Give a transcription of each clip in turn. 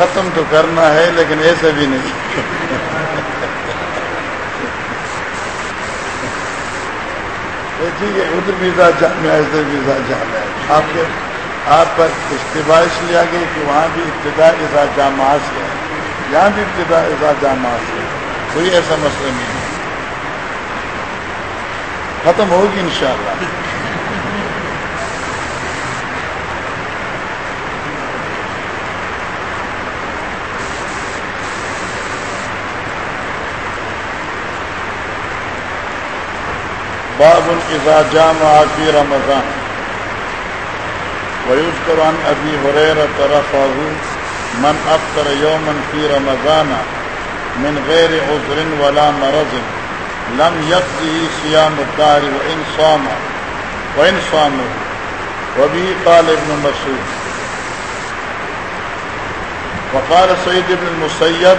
ختم تو کرنا ہے، لیکن ایسے بھی نہیں۔ ٹھیک جی، ہے ادھر بھی جامع ہے، ادھر بھی جامع ہے۔ آپ کے، آپ پر اشتباع اس لیے گئی کہ وہاں بھی ابتدا اضا جامع سے ہے۔ یہاں بھی ابتدا اضا جامع سے کوئی ایسا مسئلہ نہیں ہے۔ ختم ہوگی انشاءاللہ۔ باب اذا جامع في رمضان. ويذكر عن ابي هريره رفعه من افطر يوما في رمضان من غير عذر ولا مرض لم يقضي صيام الدار وان صام وان صام وبه قال ابن مسعود. وقال سيد بن المسيب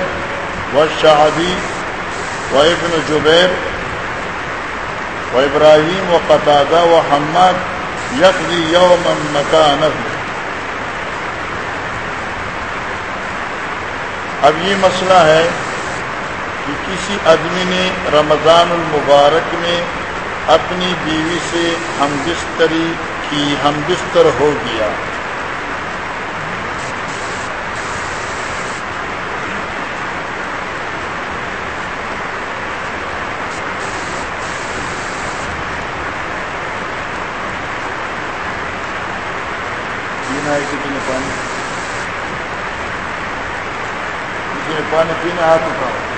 والشعبي وابن جبير و ابراہیم و قطادہ و حماد یقضی یوم مکان اب یہ مسئلہ ہے کہ کسی آدمی نے رمضان المبارک میں اپنی بیوی سے ہم بستری کی ہم بستر ہو گیا کسی نے پانی کسی نے پانی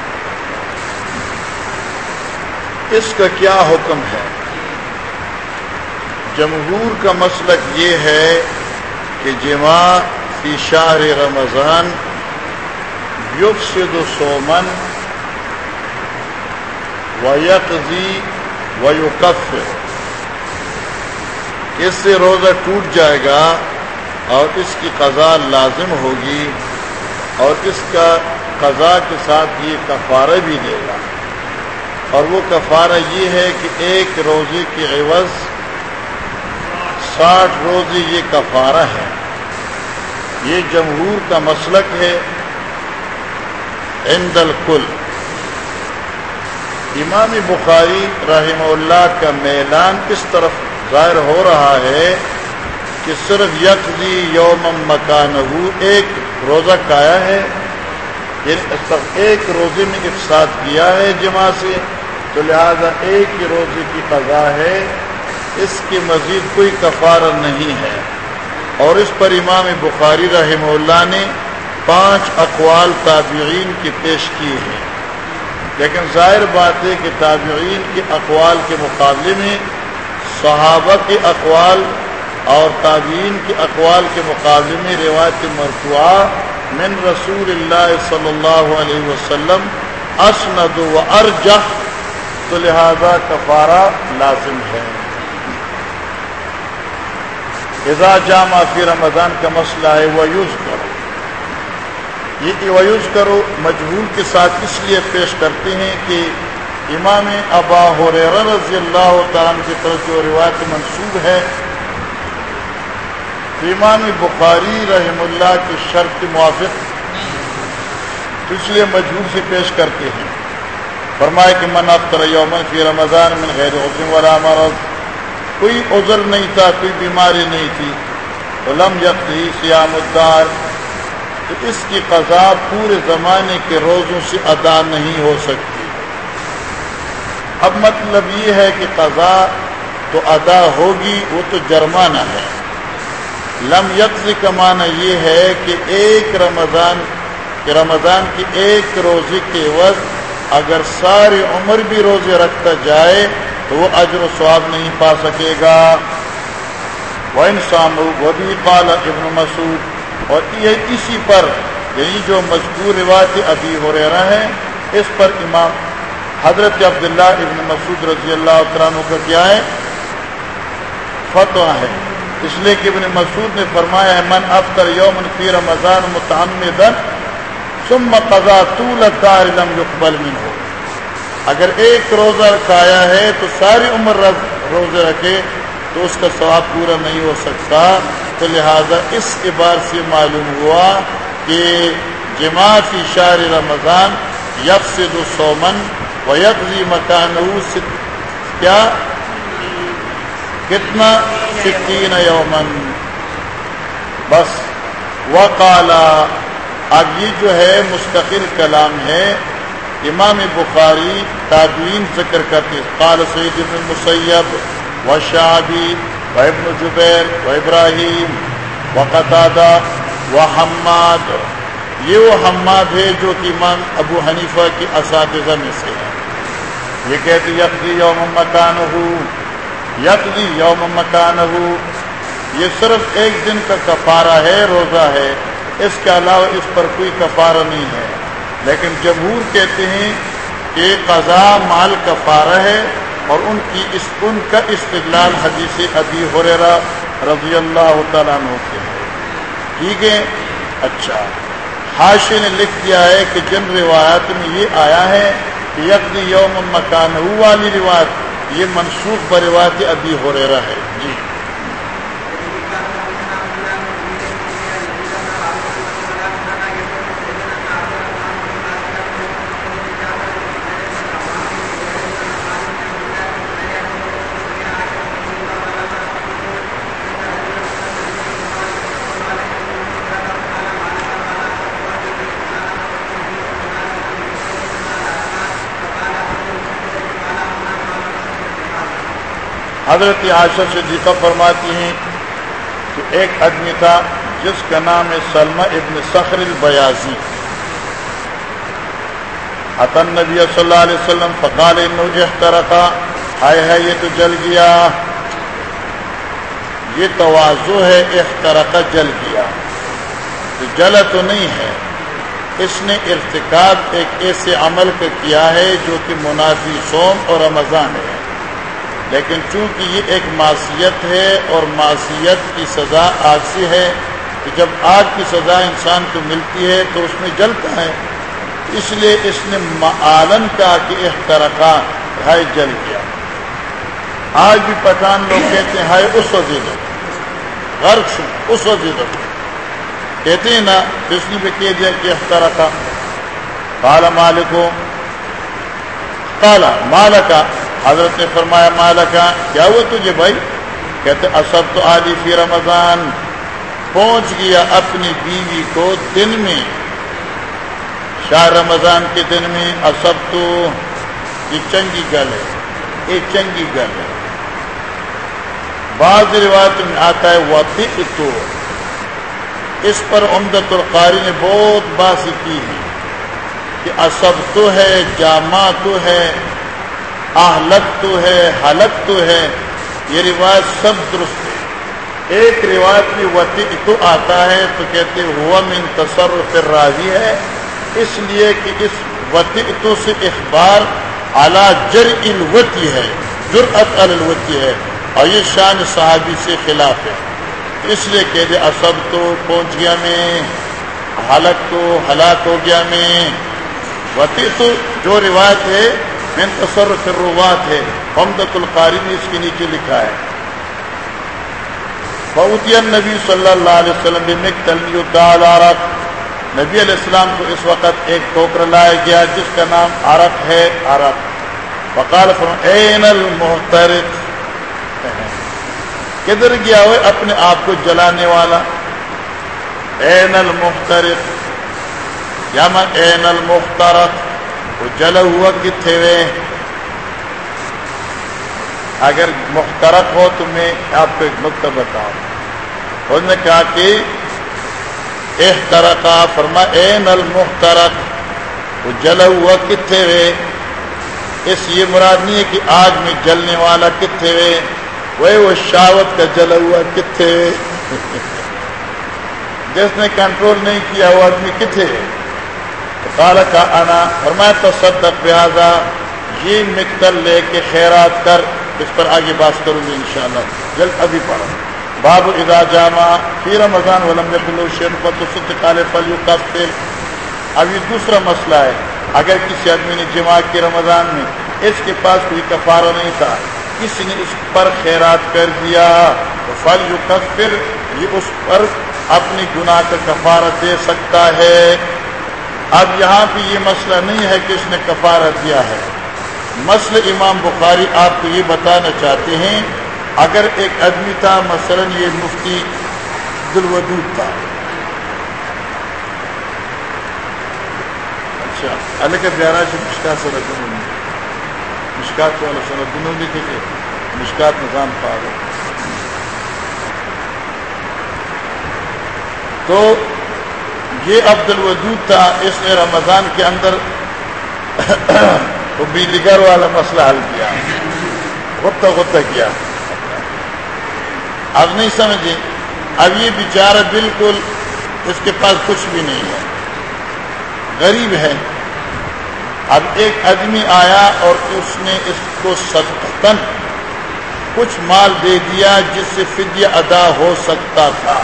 اس کا کیا حکم ہے؟ جمہور کا مسلک یہ ہے کہ جمع فی شاہر رمضان یفسد سومن و یکزی و یوکف اس سے روزہ ٹوٹ جائے گا اور اس کی قضا لازم ہوگی اور اس کا قضا کے ساتھ یہ کفارہ بھی دے گا۔ اور وہ کفارہ یہ ہے کہ ایک روزے کی عوض، ساٹھ روزے یہ کفارہ ہے۔ یہ جمہور کا مسلک ہے۔ عند الکل۔ امام بخاری رحمہ اللہ کا میلان کس طرف ظاہر ہو رہا ہے کہ صرف یکزی یوم مکان ایک روزہ کایا ہے۔ ایک روزے میں افساد کیا ہے جمع سے؟ تو لہذا ایک ہی روزے کی قضا ہے، اس کی مزید کوئی کفارہ نہیں ہے۔ اور اس پر امام بخاری رحمہ اللہ نے پانچ اقوال تابعین کی پیش کی ہے لیکن ظاہر بات ہے کہ تابعین کے اقوال کے مقابلے میں صحابہ کے اقوال اور تابعین کے اقوال کے مقابلے میں روایت مرتوا من رسول اللہ صلی اللہ علیہ وسلم اسند و ارجہ تو لہذا کفارہ لازم ہے۔ اذا جامع فی رمضان کا مسئلہ ہے وہ یوز کرو۔ یہ ویوز کرو مجبور کے ساتھ اس لیے پیش کرتے ہیں کہ امام ابا رضی اللہ تعالیٰ کی طرف جو روایت منسوب ہے امام بخاری رحم اللہ کی شرط کے موافق اس لیے مجبور سے پیش کرتے ہیں۔ فرمائے کہ من اختر یومن فی رمضان من غیر حسن ولا مرض۔ کوئی عذر نہیں تھا، کوئی بیماری نہیں تھی۔ علم یکتی سیام الدار۔ تو اس کی قضا پورے زمانے کے روزوں سے ادا نہیں ہو سکتی۔ اب مطلب یہ ہے کہ قضا تو ادا ہوگی، وہ تو جرمانہ ہے۔ لم یکز کا معنی یہ ہے کہ ایک رمضان رمضان کی ایک روزے کے وقت اگر ساری عمر بھی روزے رکھتا جائے تو وہ اجر و ثواب نہیں پا سکے گا۔ وہ انسان وہ بھی قال ابن مسعود اور یہ اسی پر یعنی جو مجبور روایت ابھی ہو رہا ہے، اس پر امام حضرت عبداللہ ابن مسعود رضی اللہ عنہ کا کیا ہے؟ فتح ہے۔ اس لیے کہ ابن مسعود نے فرمایا ہے، من افطر یوم فی رمضان متعمدن ثم قضا طول الدار لم يقبل منه اگر ایک روزہ کھایا ہے تو ساری عمر روزے رکھے، تو اس کا ثواب پورا نہیں ہو سکتا۔ تو لہذا اس کے بعد سے معلوم ہوا کہ جما فی شار رمضان یکسد سومن و یکزی مکان کیا؟ کتنا ستین یومن بس وقالا اب یہ جو ہے مستقل کلام ہے، امام بخاری تابعین ذکر کرتے قال سعید بن مسیب و شعبی و ابن جبیر و ابراہیم و قطادہ و حماد. یہ وہ حماد ہے جو کہ امام ابو حنیفہ کی اساتذہ میں سے ہے۔ یہ کہتے یکدی یوم مکان ہو یکدی یوم مکان ہو یہ صرف ایک دن کا کفارہ ہے، روزہ ہے۔ اس کے علاوہ اس پر کوئی کفارہ نہیں ہے۔ لیکن جمہور کہتے ہیں کہ قضا مال کفارہ ہے اور ان کی اس، ان کا استدلال حدیث ابی حریرا رضی اللہ تعالیٰ عنہ سے ہے۔ ٹھیک ہے؟ اچھا۔ حاشی نے لکھ دیا ہے کہ جن روایات میں یہ آیا ہے کہ یک یوم مکان والی روایت یہ منسوخ پر ابھی ہو رہا ہے۔ جی۔ حضرت عاشہ سے دیپا فرماتی ہیں کہ ایک آدمی تھا جس کا نام ہے سلمہ ابن سخر البیازی عطن نبی صلی اللہ علیہ وسلم فقال انہو احترقا، ہائے ہے یہ تو جل گیا۔ یہ توازو ہے، احترقا جل گیا۔ تو جلا تو نہیں ہے۔ اس نے ارتکاب ایک ایسے عمل کا کیا ہے جو کہ منافی سوم اور رمضان ہے۔ لیکن چونکہ یہ ایک معصیت ہے اور معصیت کی سزا آگ سے ہے کہ جب آگ کی سزا انسان کو ملتی ہے تو اس میں جلتا ہے۔ اس لیے اس نے معالن کا کہ احترقہ ہائے جل گیا۔ آج بھی پٹھان لوگ کہتے ہیں، ہائے اس وزیر غرق اس وزیر کہتے ہیں نا، اس نے بھی کہہ دیا کہ احترقہ کالا مالکو کالا مالکا حضرت نے فرمایا، مالکا، کیا ہوا تجھے بھائی؟ کہتے، اسب تو عادی فی رمضان۔ پہنچ گیا اپنی بیوی کو دن میں۔ شاہ رمضان کے دن میں اسب تو، یہ چنگی گل ہے، یہ چنگی گل ہے۔ بعض روایت میں آتا ہے وہ تو اس پر عمدت القاری نے بہت باسی کی ہے کہ اسب تو ہے جامع تو ہے۔ اہلک تو ہے حلق تو ہے۔ یہ روایت سب درست ہے۔ ایک روایت میں وطی تو آتا ہے، تو کہتے ہوا من تصرف راضی ہے۔ اس لیے کہ اس وطی تو سے اخبار اعلیٰ جر الوتی ہے، جرأت الوتی ہے۔ اور یہ شان صحابی سے خلاف ہے۔ اس لیے کہ دے اسب تو پہنچ گیا میں حلق تو، ہلاک ہو گیا میں۔ وطی تو جو روایت ہے من تصرف الروات ہے حمدت القاری نے اس کے نیچے لکھا ہے۔ بہتی نبی صلی اللہ علیہ وسلم نبی علیہ السلام کو اس وقت ایک ٹوکر لایا گیا جس کا نام عرق ہے، عرق۔ وقال این المحترق؟ کدھر گیا ہوئے؟ اپنے آپ کو جلانے والا۔ این المحترق؟ یا من این المخترق وہ جلا ہوا کتنے وے؟ اگر مخترق ہو تو میں آپ کو ایک نقطہ بتاؤں۔ انہوں نے کہا کہ احترقا فرما این المخترق وہ جلا ہوا کتنے وے؟ اس یہ مراد نہیں ہے کہ آگ میں جلنے والا کتنے وے، وہ وہ شاوت کا جلا ہوا کتنے وے۔ جس نے کنٹرول نہیں کیا وہ آدمی کتنے کالا کا آنا اور میں تو صدق لہٰذا یہ مقدل لے کے خیرات کر، اس پر آگے بات کروں گی انشاءاللہ۔ جلد ابھی پڑھو۔ باب ادا جامع پھر رمضان ولم بلو شیر پر کالے پلیو کا اب یہ دوسرا مسئلہ ہے، اگر کسی آدمی نے جمع کی رمضان میں اس کے پاس کوئی کفارہ نہیں تھا، کسی نے اس پر خیرات کر دیا، تو فل یو یہ اس پر اپنی گناہ کا کفارہ دے سکتا ہے۔ اب یہاں پہ یہ مسئلہ نہیں ہے کہ اس نے کفارہ دیا ہے۔ مسئلہ امام بخاری آپ کو یہ بتانا چاہتے ہیں، اگر ایک آدمی تھا، مثلا یہ مفتی دلودود تھا۔ اچھا الگ پیارا سے مشکا سے مشکات والا سر دونوں لکھے تھے مشکات نظام پا گئے تو یہ عبد الودود تھا اس نے رمضان کے اندر وہ بجلی گھر والا مسئلہ حل کیا غتہ غتہ کیا۔ اب نہیں سمجھے اب یہ بیچارہ بالکل اس کے پاس کچھ بھی نہیں ہے۔ غریب ہے۔ اب ایک آدمی آیا اور اس نے اس کو صدقتن کچھ مال دے دیا جس سے فدیہ ادا ہو سکتا تھا۔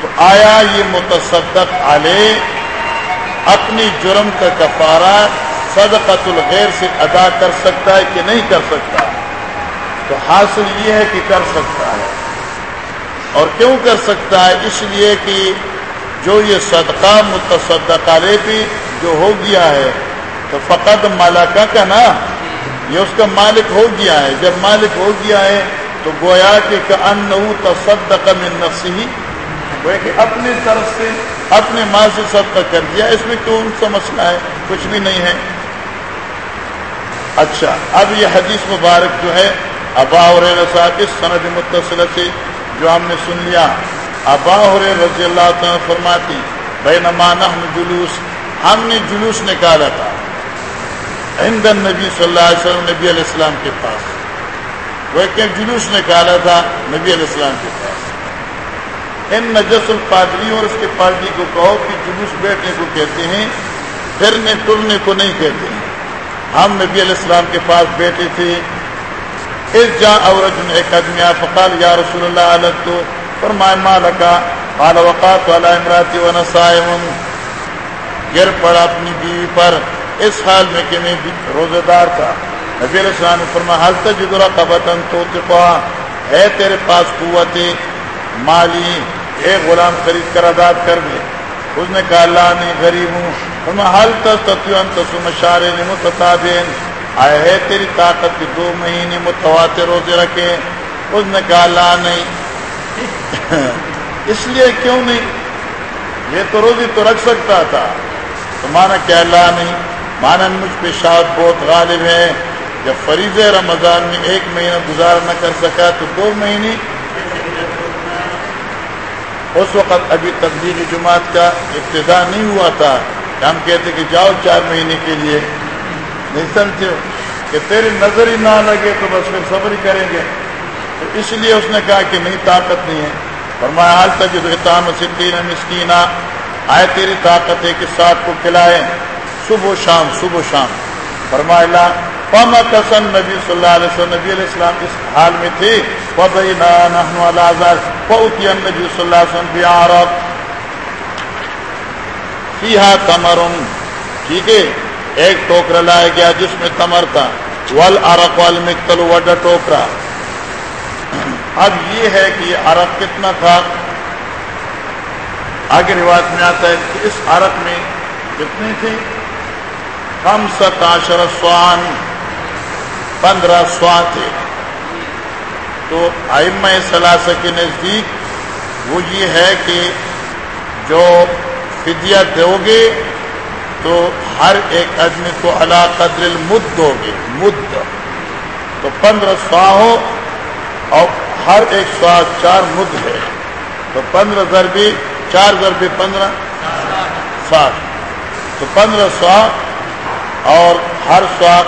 تو آیا یہ متصدق علیہ اپنی جرم کا کفارہ صدقت الغیر سے ادا کر سکتا ہے کہ نہیں کر سکتا؟ تو حاصل یہ ہے کہ کر سکتا ہے۔ اور کیوں کر سکتا ہے؟ اس لیے کہ جو یہ صدقہ متصدق علیہ بھی جو ہو گیا ہے، تو فقط مالکا کا نا، یہ اس کا مالک ہو گیا ہے۔ جب مالک ہو گیا ہے، تو گویا کہ ان تصدق من نفسی وہ کہ اپنی طرف سے اپنے ماں سے سب کا کر دیا، اس میں کیوں سمجھنا ہے کچھ بھی نہیں ہے۔ اچھا اب یہ حدیث مبارک جو ہے، ابا اور صاحب اس سند متصل سے جو ہم نے سن لیا۔ ابا اور رضی اللہ تعالیٰ فرماتی بے نمان جلوس۔ ہم نے جلوس نکالا تھا۔ ہند نبی صلی اللہ علیہ وسلم، نبی علیہ السلام کے پاس۔ وہ کہ جلوس نکالا تھا؟ نبی علیہ السلام کے پاس۔ ان نجس الپادری اور اس کے پارٹی کو کہو کہ جلوس بیٹھنے کو کہتے ہیں، پھرنے ٹرنے کو نہیں کہتے ہیں۔ ہم نبی علیہ السلام کے پاس بیٹھے تھے۔ اس جا عورت نے فقال، یا رسول اللہ علیہ تو فرمائے مالکا قال وقات والا امراتی و نسائم گر پڑا اپنی بیوی پر۔ اس حال میں کہ میں روزے دار تھا۔ نبی علیہ السلام نے فرمایا حال تجد رقبتن تو ہے تیرے پاس قوت مالی ایک غلام خرید کر آزاد کر دے اس نے کہا، اللہ نہیں غریب ہوں۔ میں حل تشارے متطابین۔ آئے ہے تیری طاقت کی دو مہینے متواتر روزے رکھے۔ اس نے کہا، اللہ نہیں۔ اس لیے کیوں نہیں؟ یہ تو روزی تو رکھ سکتا تھا۔ تو مانا کہ اللہ نہیں۔ مانا مجھ پہ شاد بہت غالب ہے۔ جب فریض رمضان میں ایک مہینہ گزار نہ کر سکا تو دو مہینے اس وقت ابھی تبدیلی جماعت کا ابتدا نہیں ہوا تھا کہ ہم کہتے کہ جاؤ چار مہینے کے لیے۔ نہیں سمجھے؟ کہ تیری نظر ہی نہ لگے تو بس پھر صبر ہی کریں گے۔ تو اس لیے اس نے کہا کہ نہیں، طاقت نہیں ہے۔ فرمایا، حال تک جو اتام سکین مسکینہ آئے، تیری طاقت ہے کہ ساتھ کو کھلائے۔ صبح و شام، صبح و شام۔ فرمایا پم کسن نبی صلی اللہ علیہ وسلم نبی علیہ السلام اس حال میں تھے نبی صلی اللہ علیہ وسلم بعرب فیہا تمرن ٹھیک ہے۔ ایک ٹوکرا لایا گیا جس میں تمر تھا۔ ول ارق وال مکتل وڈا ٹوکرا۔ اب یہ ہے کہ یہ عرق کتنا تھا؟ آگے رواج میں آتا ہے کہ اس عرق میں کتنے تھے؟ ہم ستاشر سوان پندرہ سوا تھے۔ تو آئم ثلاثہ کے نزدیک وہ یہ ہے کہ جو فدیہ دو گے، تو ہر ایک آدمی کو اللہ قدر المد دو گے، مد۔ تو پندرہ سوا ہو اور ہر ایک سوا چار مد ہے۔ تو پندرہ ضربی، چار ضربی پندرہ؟ سات۔ تو پندرہ سوا اور ہر سوا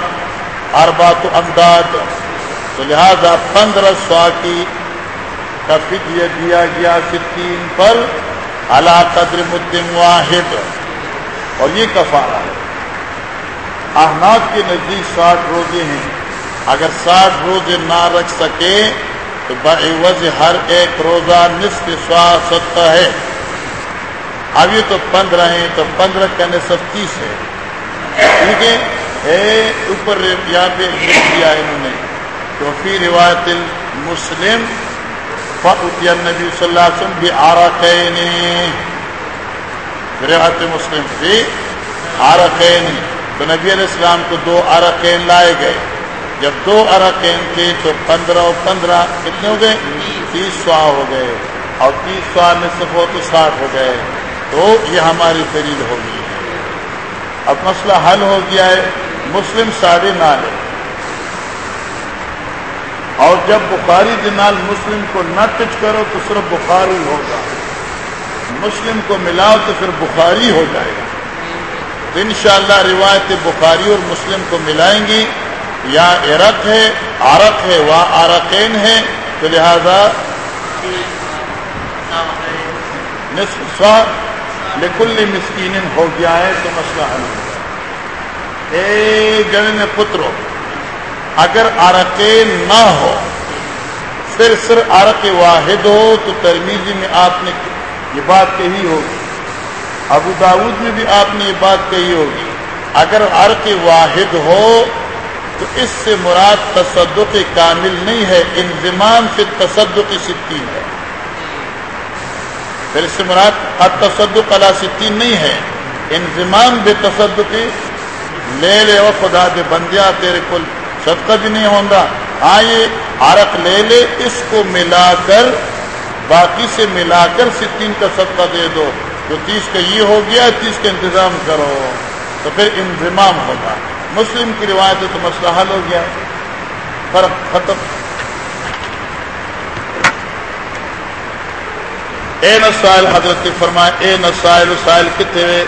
اربات امداد۔ تو لہذا پندرہ سو کی کا فدیہ دیا گیا ستین پر اللہ قدر مدم واحد۔ اور یہ کفارہ ہے۔ احناف کے نزدیک ساٹھ روزے ہیں۔ اگر ساٹھ روزے نہ رکھ سکے، تو بعوض ہر ایک روزہ نصف سوا ستہ ہے۔ ابھی تو پندرہ ہیں، تو پندرہ کا نصف تیس ہے۔ ٹھیک ہے؟ اوپر یہاں پہ کیا انہوں نے، تو فی روایت مسلم نبی صلی اللہ علیہ وسلم بھی آرا ریاحت مسلم تھی آرقین تو نبی علیہ السلام کو دو ارقین لائے گئے۔ جب دو ارقین تھے تو پندرہ اور پندرہ کتنے ہو گئے؟ تیس سوا ہو گئے۔ اور تیس سوا میں سے ہو تو ساٹھ ہو گئے۔ تو یہ ہماری دلیل ہوگی اب مسئلہ حل ہو گیا ہے۔ مسلم ساڑھے نال ہے۔ اور جب بخاری دنال مسلم کو نہ ٹچ کرو تو صرف بخاری ہوگا۔ مسلم کو ملاؤ تو پھر بخاری ہو جائے گا۔ تو انشاءاللہ روایت بخاری اور مسلم کو ملائیں گی۔ یا عرق ہے عرق ہے وہ عرقین ہے تو لہذا نصف سوا لکل مسکین ہو گیا ہے تو مسئلہ حل ہو اے جن پترو، اگر عرقین نہ ہو، پھر صرف عرق واحد ہو تو ترمیزی میں آپ نے یہ بات کہی ہوگی، ابو داود میں بھی آپ نے یہ بات کہی ہوگی، اگر عرق واحد ہو تو اس سے مراد تصدق کامل نہیں ہے، انضمام سے تصدق ستین ہے۔ پھر اس سے مراد تصدق علا ستین نہیں ہے، انضمام بے تصدق لے لے، او خدا دے بندیا تیرے کل صدقہ بھی نہیں ہوگا ہاں یہ عرق لے لے، اس کو ملا کر، باقی سے ملا کر ستین کا صدقہ دے دو۔ تو تیس کا یہ ہو گیا، تیس کا انتظام کرو۔ تو پھر انضمام ہوگا۔ مسلم کی روایت ہے تو مسئلہ حل ہو گیا۔ فرق ختم۔ اے نسائل، حضرت فرمائے، اے نسائل وسائل کتنے ہوئے؟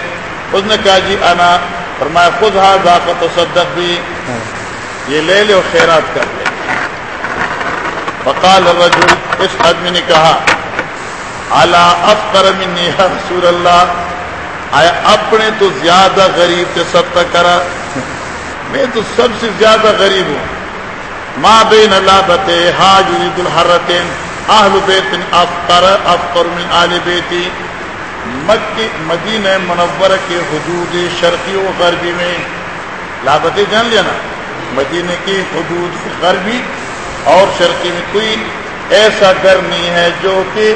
اس نے کہا جی انا فرمایا، خود ہا ذاقت و صدق بھی یہ لے لے اور خیرات کر لے۔ بقال الرجل، اس آدمی نے کہا اللہ افقر منی رسول اللہ؟ آیا، اپنے تو زیادہ غریب سے سب تک کرا۔ میں تو سب سے زیادہ غریب ہوں۔ ماں بین اللہ بتے حاج الحرتین، اہل بیت افقر افقر من آل بیتی۔ مکی مدینہ منور کے حدود شرقی و غربی میں۔ لابتے جان لیا نا مدینہ کی حدود غربی اور شرقی میں کوئی ایسا گھر نہیں ہے جو کہ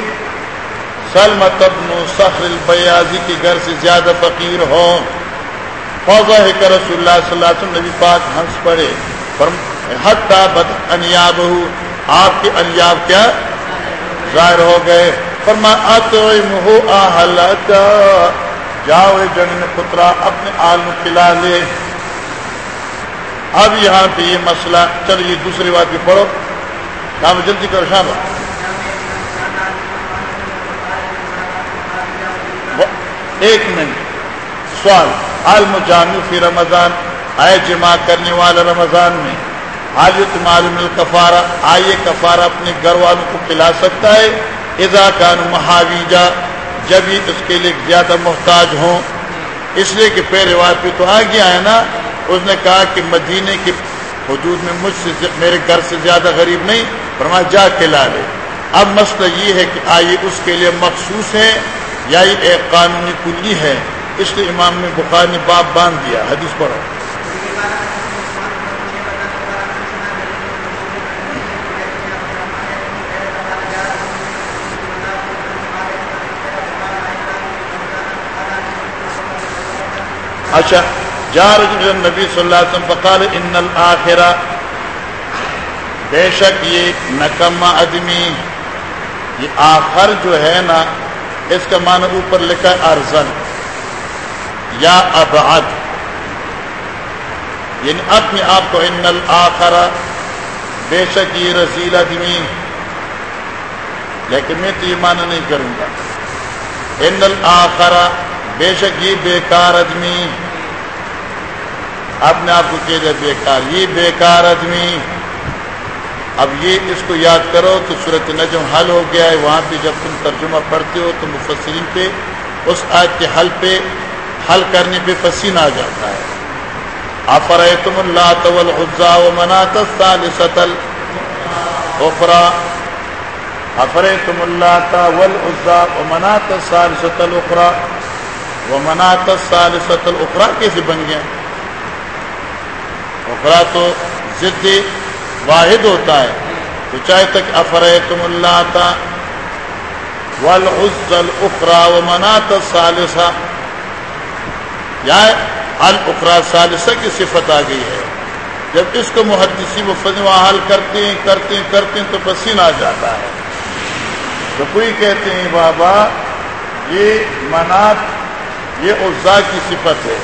سلمت ابن سخر البیازی کے گھر سے زیادہ فقیر ہو۔ فوضا ہے کہ رسول اللہ صلی اللہ علیہ وسلم نبی پاک ہنس پڑے۔ حتی بد انیاب ہو آپ کے انیاب کیا؟ ظاہر ہو گئے۔ فرما، اطعمہ اہلک جاؤ جن پترا، اپنے آل میں کھلا لے۔ اب یہاں پہ یہ مسئلہ چلیے دوسری بات بھی پڑھو۔ کام جلدی کرو شام۔ ایک منٹ۔ سوال عالم جامع فی رمضان، آئے جمع کرنے والا رمضان میں، حالیت معلوم الکفارہ، آئیے کفارہ اپنے گھر والوں کو کھلا سکتا ہے؟ اذا کان محاویجا، جب ہی اس کے لیے زیادہ محتاج ہوں۔ اس لیے کہ پہ روایت پہ تو آ گیا ہے نا، اس نے کہا کہ مدینے کی حدود میں مجھ سے میرے گھر سے زیادہ غریب نہیں فرما جا کے لا لے۔ اب مسئلہ یہ ہے کہ آئیے اس کے لیے مخصوص ہے یا یہ ایک قانونی کلی ہے۔ اس لیے امام نے بخار نے باپ باندھ دیا، حدیث پڑھو۔ اچھا جا رجل نبی صلی اللہ علیہ وسلم، فقال ان الاخرہ۔ بے شک یہ نکما آدمی یہ آخر جو ہے نا، اس کا معنی اوپر لکھا ارزن، یا ابعد۔ یعنی اپنے آپ کو ان الآخر بے شک یہ رزیل آدمی لیکن میں تو یہ معنی نہیں کروں گا۔ ان الآخر بے شک یہ بیکار آدمی۔ اپنے آپ کو کہہ بیکار، یہ بیکار آدمی۔ اب یہ اس کو یاد کرو تو صورت نجم حل ہو گیا ہے۔ وہاں پہ جب تم ترجمہ پڑھتے ہو تو مفسرین پہ، اس آیت کے حل پہ، حل کرنے پہ پسینہ آ جاتا ہے۔ افر تم اللہ طول غزا و منات سال اخرا افر تم اللہ طول غزا و منات سال ستل اخرا و منات سال ستل اخرا کیسے بن گیا اخرا تو ضد واحد ہوتا ہے۔ تو چاہے تک افر تم اللہ تا ول اخرا و منات سالسا یا القرا یعنی ثالثہ کی صفت آ گئی ہے۔ جب اس کو محدثی وفد حل کرتے ہیں کرتے ہیں کرتے ہیں تو پسینہ آ جاتا ہے۔ تو کوئی کہتے ہیں، بابا، یہ منات یہ عزا کی صفت ہے۔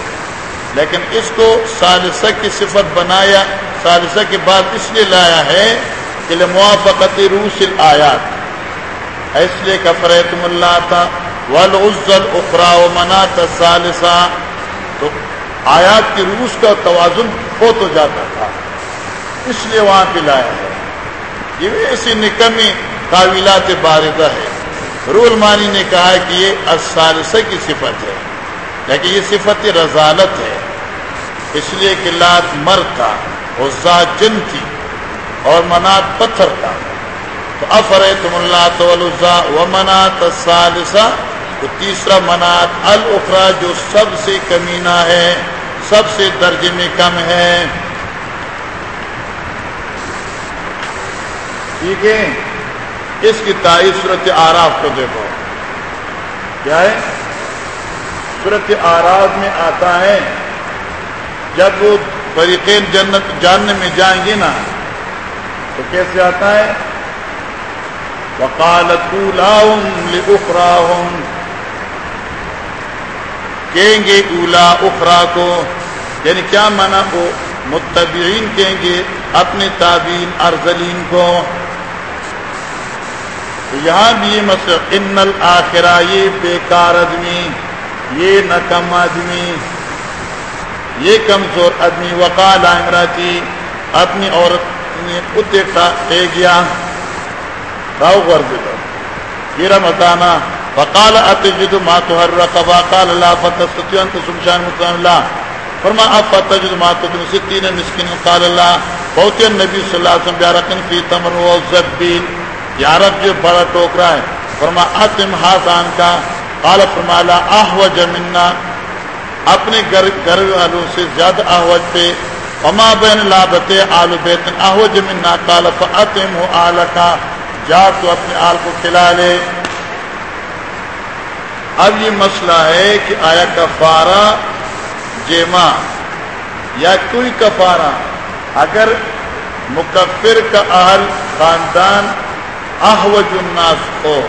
لیکن اس کو ثالثہ کی صفت بنایا، ثالثہ کے بعد اس لیے لایا ہے کہ موافقت روس آیات اس لیے کفرتم اللہ تھا۔ ولعزل اخرا و منات ثالثہ تو آیات کی روس کا توازن ہو تو جاتا تھا۔ اس لیے وہاں پہ لایا ہے۔ یہ ایسی نکمی تعویلات باردہ ہے۔ رول مانی نے کہا کہ یہ الثالثہ کی صفت ہے۔ لیکن یہ صفت رضالت ہے۔ اس لیے کہ لات مر تھا غزہ جن تھی اور منات پتھر تھا۔ تو افر تم اللہ تو و منات تو تیسرا منات الخرا جو سب سے کمینہ ہے، سب سے درجے میں کم ہے۔ ٹھیک ہے؟ اس کی تاریخ صورت آراف کو دیکھو۔ کیا ہے؟ صورت آراف میں آتا ہے۔ جب وہ فریقین جنت جاننے میں جائیں گے نا، تو کیسے آتا ہے؟ وکالت کہیں گے اولا اخرا کو یعنی کیا مانا وہ متبعین کہیں گے اپنے تابین ارزلین کو؟ تو یہاں بھی یہ مسئلہ، ان الآخرہ، یہ بیکار آدمی۔ یہ نکم آدمی، یہ کمزور آدمی۔ وقال امراتی اپنی عورت نے کتے لے گیا راؤ کر دو متانا وقال اتجد ما تحرق وقال لا فتستطيع ان تسمشان مطلع الله فرما افتجد ما تدن ستين مسكين قال الله بہت نبی صلی اللہ علیہ وسلم بیارکن فی تمر و زبین یا رب، جو بڑا ٹوکرا ہے۔ فرما، اتم حاسان کا۔ قال فرما لا احوج منا. اپنے گھر گھر والوں سے زیادہ احوج پہ وما بین لابت آل بیت احوج منا۔ قال فاتم آل کا جا تو اپنے آل کو کھلا لے۔ اب یہ مسئلہ ہے کہ آیا کفارہ جیما یا کوئی کفارہ اگر مکفر کا اہل خاندان احوج الناس ہو،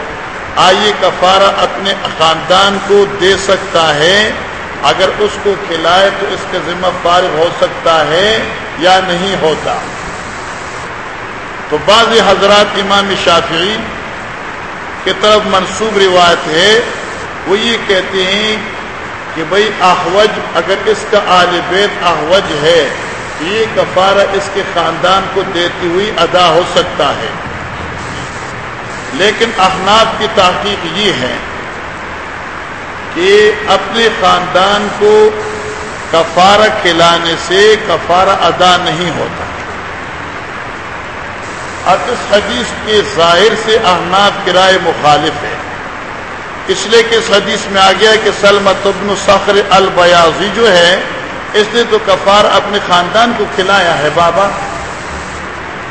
آئیے کفارہ اپنے خاندان کو دے سکتا ہے، اگر اس کو کھلائے تو اس کا ذمہ فارغ ہو سکتا ہے یا نہیں ہوتا۔ تو بعض حضرات امام شافعی کی طرف منصوب روایت ہے، وہ یہ کہتے ہیں کہ بھائی احوج اگر اس کا آل بیت احوج ہے یہ کفارہ اس کے خاندان کو دیتی ہوئی ادا ہو سکتا ہے۔ لیکن احناب کی تحقیق یہ ہے کہ اپنے خاندان کو کفارہ کھلانے سے کفارہ ادا نہیں ہوتا۔ اب اس حدیث کے ظاہر سے احناب کرائے مخالف ہے۔ اس لیے کہ اس حدیث میں آ گیا کہ سلمت ابن سخر البیازی جو ہے، اس نے تو کفار اپنے خاندان کو کھلایا ہے بابا۔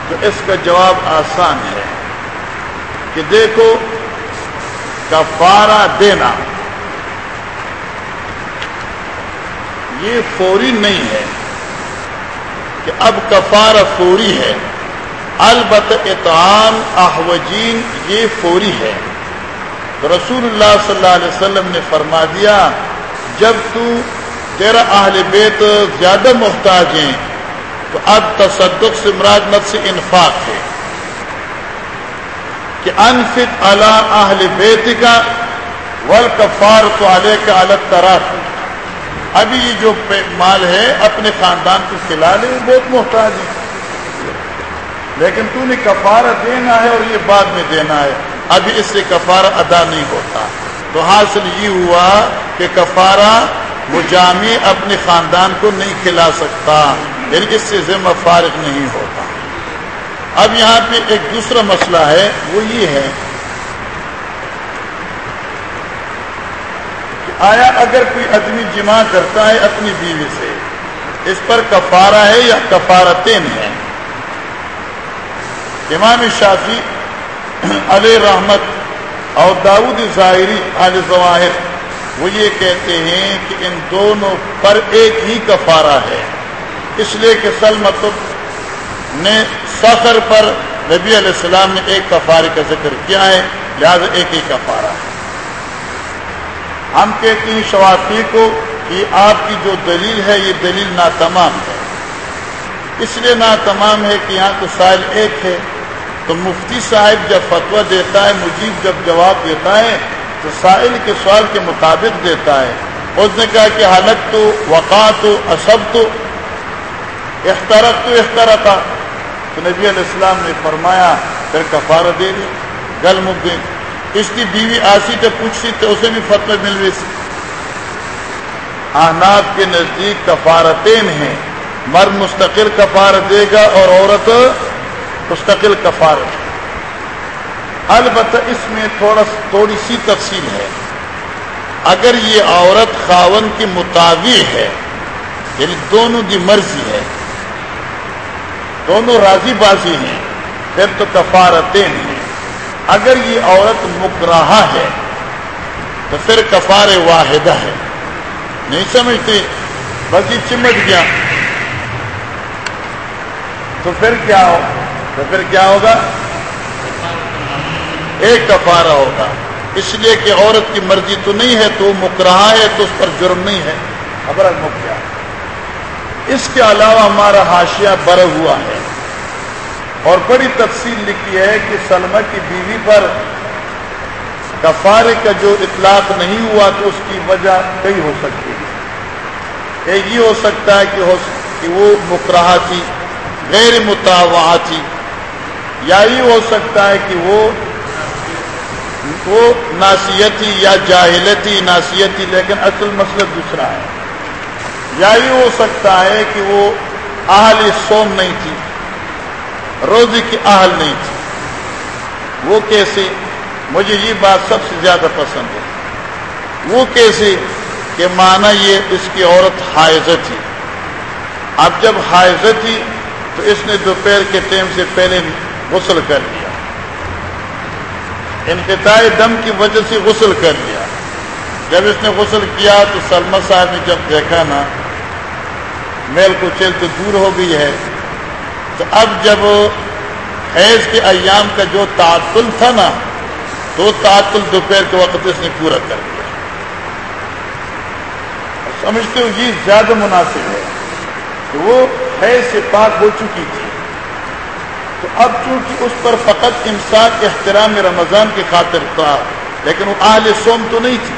تو اس کا جواب آسان ہے کہ دیکھو، کفارہ دینا یہ فوری نہیں ہے کہ اب کفارہ فوری ہے۔ البت اطعام احوجین یہ فوری ہے۔ تو رسول اللہ صلی اللہ علیہ وسلم نے فرما دیا، جب تو تیرا اہل بیت زیادہ محتاج ہیں، تو اب تصدق سے مراد مت سے انفاق ہے۔ کہ انفت اللہ اہل بیت کا ول کفار تو علیہ کا الگ طرح ابھی یہ جو مال ہے، اپنے خاندان کو کھلا لے بہت محتاج ہے۔ لیکن تو نے کفارہ دینا ہے اور یہ بعد میں دینا ہے۔ ابھی اس سے کفارہ ادا نہیں ہوتا۔ تو حاصل یہ ہوا کہ کفارہ وہ جامع اپنے خاندان کو نہیں کھلا سکتا یعنی اس سے ذمہ فارغ نہیں ہوتا۔ اب یہاں پہ ایک دوسرا مسئلہ ہے، وہ یہ ہے آیا اگر کوئی آدمی جمع کرتا ہے اپنی بیوی سے، اس پر کفارہ ہے یا کفارتین ہے؟ امام شافی علیہ رحمت اور داود ظاہری علیہ ظواہر وہ یہ کہتے ہیں کہ ان دونوں پر ایک ہی کفارہ ہے۔ اس لیے کہ سلمت نے سفر پر نبی علیہ السلام نے ایک کفارے کا ذکر کیا ہے، لہذا ایک ہی کفارہ ہے۔ ہم کہتے ہیں شوافی کو کہ آپ کی جو دلیل ہے، یہ دلیل ناتمام ہے۔ اس لیے ناتمام ہے کہ یہاں تو سائل ایک ہے۔ تو مفتی صاحب جب فتویٰ دیتا ہے مجیب جب جواب دیتا ہے، تو سائل کے سوال کے مطابق دیتا ہے۔ اس نے کہا کہ حالت تو وقات تو اسب تو اخترت تو اخترتا تو نبی علیہ السلام نے فرمایا، پھر کفارہ دے دی گل مک اس کی بیوی آسی تو پوچھتی تو اسے بھی فتو مل رہی سی آناب کے نزدیک کفارتین ہیں۔ مرد مستقل کفارت دے گا اور عورت مستقل کفارت۔ البتہ اس میں تھوڑا تھوڑی سی تفصیل ہے۔ اگر یہ عورت خاون کے مطابق ہے یعنی دونوں کی مرضی ہے، دونوں راضی بازی ہیں، پھر تو کفارتیں ہیں۔ اگر یہ عورت مکراہ ہے تو پھر کفار واحدہ ہے۔ نہیں سمجھتے؟ بس یہ چمٹ گیا۔ تو پھر کیا ہو؟ تو پھر کیا ہوگا؟ ایک کفارہ ہوگا۔ اس لیے کہ عورت کی مرضی تو نہیں ہے، تو مکراہ ہے، تو اس پر جرم نہیں ہے۔ ابر مکیا اس کے علاوہ ہمارا حاشیہ بر ہوا ہے۔ اور بڑی تفصیل لکھی ہے کہ سلمہ کی بیوی پر کفارے کا جو اطلاق نہیں ہوا تو اس کی وجہ کئی ہو سکتی ہے۔ ایک یہ ہو سکتا ہے کہ ہو کہ وہ مکراہ تھی غیر متاوع تھی یا یہ ہو سکتا ہے کہ وہ وہ ناسیتی یا جاہلتی ناسیتی، لیکن اصل مسئلہ دوسرا ہے۔ یا یہ ہو سکتا ہے کہ وہ اہل سوم نہیں تھی۔ روزی کی اہل نہیں تھی۔ وہ کیسے مجھے یہ بات سب سے زیادہ پسند ہے۔ وہ کیسے کہ مانا یہ اس کی عورت حائض تھی۔ اب جب حائض تھی تو اس نے دوپہر کے ٹائم سے پہلے غسل کر لیا۔ انقطاع دم کی وجہ سے غسل کر لیا۔ جب اس نے غسل کیا تو سلمہ صاحب نے جب دیکھا نا، میل کو چل تو دور ہو گئی ہے۔ تو اب جب حیض کے ایام کا جو تعطل تھا نا، تو تعطل دوپہر کے وقت اس نے پورا کر دیا۔ سمجھتے ہو، یہ زیادہ مناسب ہے کہ وہ حیض سے پاک ہو چکی تھی۔ تو اب چونکہ اس پر فقط انسان احترام رمضان کی خاطر تھا، لیکن وہ اہل سوم تو نہیں تھی۔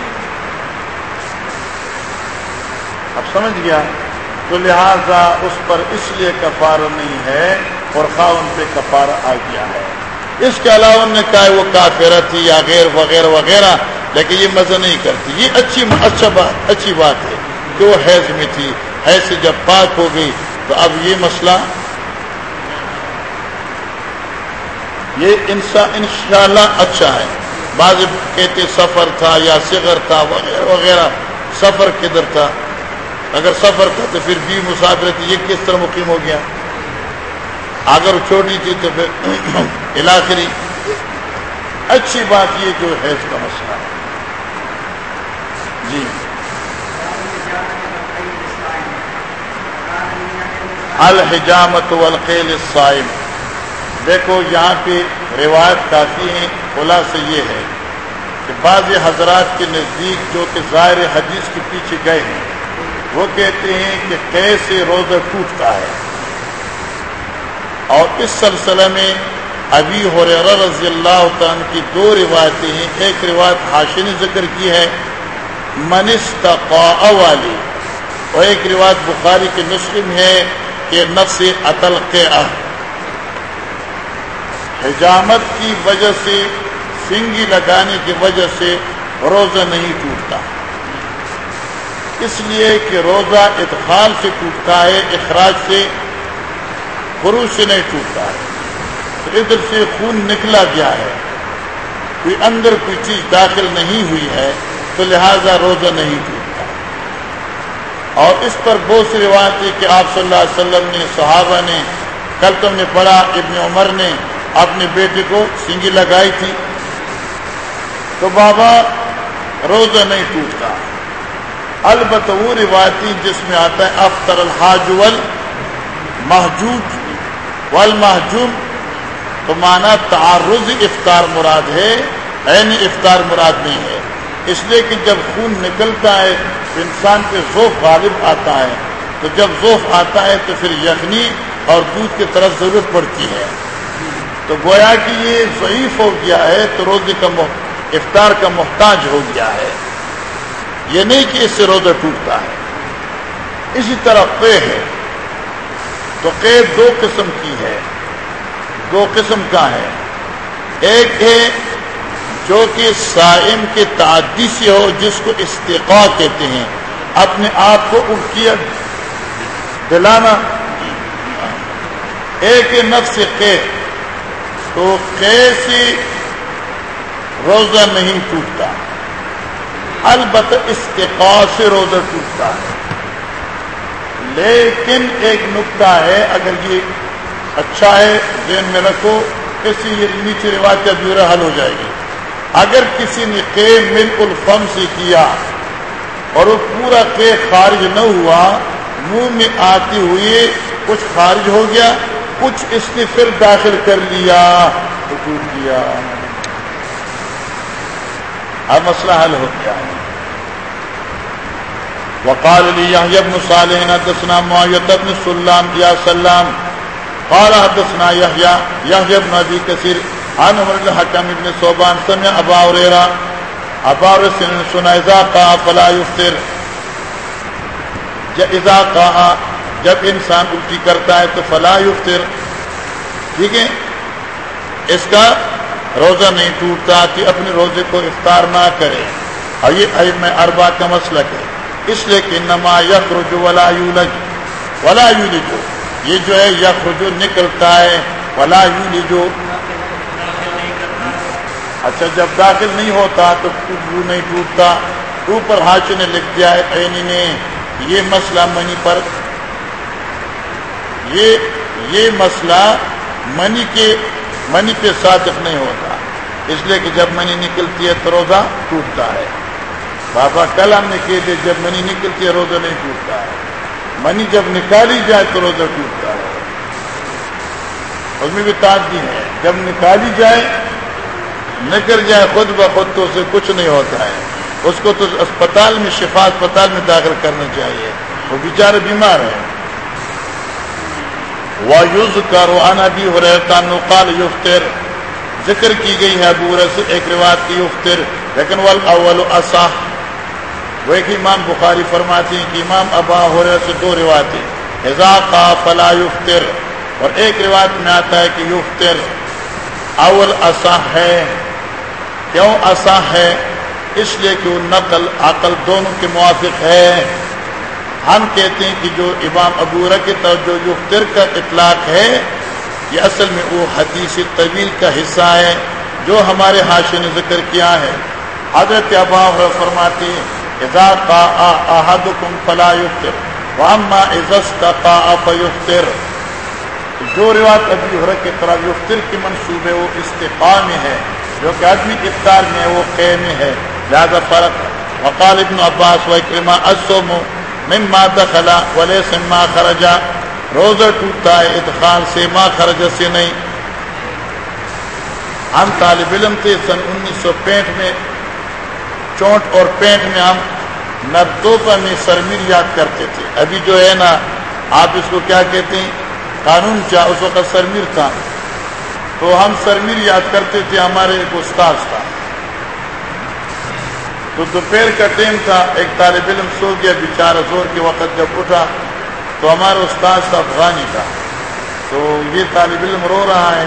اب سمجھ گیا؟ تو لہذا اس پر اس لیے کفارہ نہیں ہے اور خاون پہ کفارہ آ گیا ہے۔ اس کے علاوہ نے کہا وہ کافرہ تھی یا غیر وغیرہ وغیرہ، لیکن یہ مزہ نہیں کرتی۔ یہ اچھی اچھا بات اچھی بات ہے کہ وہ حیض میں تھی۔ حیض سے جب پاک ہو گئی تو اب یہ مسئلہ یہ انسان انشاءاللہ اچھا ہے۔ بعض کہتے سفر تھا یا صغر تھا، وغیرہ وغیرہ، سفر کدھر تھا؟ اگر سفر تھا تو پھر بھی مسافر تھی یہ کس طرح مقیم ہو گیا؟ اگر چھوٹی تھی تو پھر علاقری اچھی بات یہ جو ہے اس کا مسئلہ۔ جی۔ الحجامت والقیل الصائم۔ دیکھو، یہاں پہ روایت کافی ہیں خلا سے یہ ہے کہ بعض حضرات کے نزدیک جو کہ ظاہر حدیث کے پیچھے گئے ہیں وہ کہتے ہیں کہ کیسے روزہ ٹوٹتا ہے۔ اور اس سلسلے میں ابھی ہو رضی اللہ عنہ کی دو روایتیں ہیں۔ ایک روایت حاشی نے ذکر کی ہے منستقا والی اور ایک روایت بخاری کے نسخے ہے کہ نفس عطل کے حجامت کی وجہ سے، سنگی لگانے کی وجہ سے روزہ نہیں ٹوٹتا۔ اس لیے کہ روزہ ادخال سے ٹوٹتا ہے، اخراج سے خروج سے نہیں ٹوٹتا ہے۔ تو ادھر سے خون نکلا گیا ہے۔ کوئی اندر کوئی چیز داخل نہیں ہوئی ہے، تو لہذا روزہ نہیں ٹوٹتا۔ اور اس پر بہت سی روایت ہے کہ آپ صلی اللہ علیہ وسلم نے، صحابہ نے، کل تم نے پڑھا، ابن عمر نے اپنے بیٹے کو سنگی لگائی تھی۔ تو بابا، روزہ نہیں ٹوٹتا۔ البت وہ روایتی جس میں آتا ہے، افطر الحاج محجوج ول محجوب تو مانا تعرض افطار مراد ہے، عین افطار مراد نہیں ہے۔ اس لیے کہ جب خون نکلتا ہے تو انسان پہ ذوف غالب آتا ہے۔ تو جب ذوف آتا ہے تو پھر یخنی اور دودھ کی طرف ضرورت پڑتی ہے۔ تو گویا کہ یہ ضعیف ہو گیا ہے، تو روزے کا افطار کا محتاج ہو گیا ہے۔ یہ نہیں کہ اس سے روزہ ٹوٹتا ہے۔ اسی طرح قے ہے۔ تو قید دو قسم کی ہے۔ دو قسم کا ہے۔ ایک ہے جو کہ سائم کے تعدی سے ہو، جس کو استقاع کہتے ہیں۔ اپنے آپ کو کیا دلانا۔ ایک نفس قید تو کیسی روزہ نہیں ٹوٹتا۔ البتہ استقاع سے روزہ ٹوٹتا ہے۔ لیکن ایک نقطہ ہے، اگر یہ اچھا ہے، ذہن میں رکھو کسی نیچے روایت کا حل ہو جائے گی۔ اگر کسی نے قے مل الفم سے کیا اور وہ پورا قے خارج نہ ہوا، منہ میں آتی ہوئی کچھ خارج ہو گیا، کچھ اس نے پھر داخل کر لیا تو ٹوٹ گیا۔ اب مسئلہ حل ہو گیا۔ وقال لي يحيى بن صالح حدثنا معاويه بن سلام يا سلام. قال حدثنا يحيى يحيى بن ابي كثير عن عمر الحكم بن صوبان سمع ابا هريره ابا هريره سنا اذا قا فلا يفطر. اذا قا جب انسان الٹی کرتا ہے تو فلا یفطر ٹھیک ہے؟ اس کا روزہ نہیں ٹوٹتا کہ اپنے روزے کو افطار نہ کرے۔ اور یہ میں اربا کا مسئلہ ہے۔ اس لیے کہ نما یک رجو ولا یولج، ولا یولجو یہ جو ہے یک رجو نکلتا ہے، ولا یولجو اچھا جب داخل نہیں ہوتا تو کچھ نہیں ٹوٹتا۔ اوپر ہاتھ نے لکھ دیا ہے اینی نے یہ مسئلہ منی پر۔ یہ یہ مسئلہ منی کے، منی پہ صادق نہیں ہوتا۔ اس لیے کہ جب منی نکلتی ہے تو روزہ ٹوٹتا ہے۔ بابا کل ہم نے کہے تھے جب منی نکلتی ہے روزہ نہیں ٹوٹتا۔ ہے منی جب نکالی جائے تو روزہ ٹوٹتا ہے۔ اس میں بھی تعدی ہے، جب نکالی جائے، نکل جائے، خود بخود تو اسے کچھ نہیں ہوتا ہے۔ اس کو تو اسپتال میں، شفا اسپتال میں داخل کرنا چاہیے۔ وہ بیچارے بیمار ہیں وایوز کرو آنا بھی ہو رہتا نقال یفتر ذکر کی گئی ہے ابو رس ایک روایت کی یفتر لیکن ول اول اصح وہ ایک امام بخاری فرماتی ہیں کہ امام ابا ہو رہے سے دو روایتیں حضا کا فلا یفتر اور ایک روایت میں آتا ہے کہ یفتر اول اصح ہے۔ کیوں اصح ہے؟ اس لیے کہ وہ نقل عقل دونوں کے موافق ہے۔ ہم کہتے ہیں کہ جو امام ابو کی طرف جو یفتر کا اطلاق ہے، یہ اصل میں وہ حدیث طویل کا حصہ ہے جو ہمارے حاشے نے ذکر کیا ہے۔ حضرت ابا فرماتے اذا قاء احدكم فلا يفطر، واما اذا استقى فيفطر. جو روایت ابھی حرک کی طرف یفتر کی منصوبے وہ استقاع میں ہے، جو کہ آدمی افطار میں وہ قے میں ہے، لہذا فرق. وقال ابن عباس و اکرما الصوم مما دخل وليس مما خرج، روزہ ٹوٹتا ہے، ادخال سے ما خرج سے نہیں. ہم طالب علم تھے، سن انیس سو پینٹ میں چونٹ اور پینٹ میں ہم نردوپا میں سرمیر یاد کرتے تھے۔ ابھی جو ہے نا، آپ اس کو کیا کہتے ہیں؟ قانون چاہ، اس وقت سرمیر تھا۔ تو ہم سرمیر یاد کرتے تھے، ہمارے ایک استاذ تھا۔ تو دوپہر کا ٹائم تھا، ایک طالب علم سو گیا، بیچارہ زور کے وقت جب اٹھا، تو ہمارا استاد تھا افغانی کا تو یہ طالب علم رو رہا ہے۔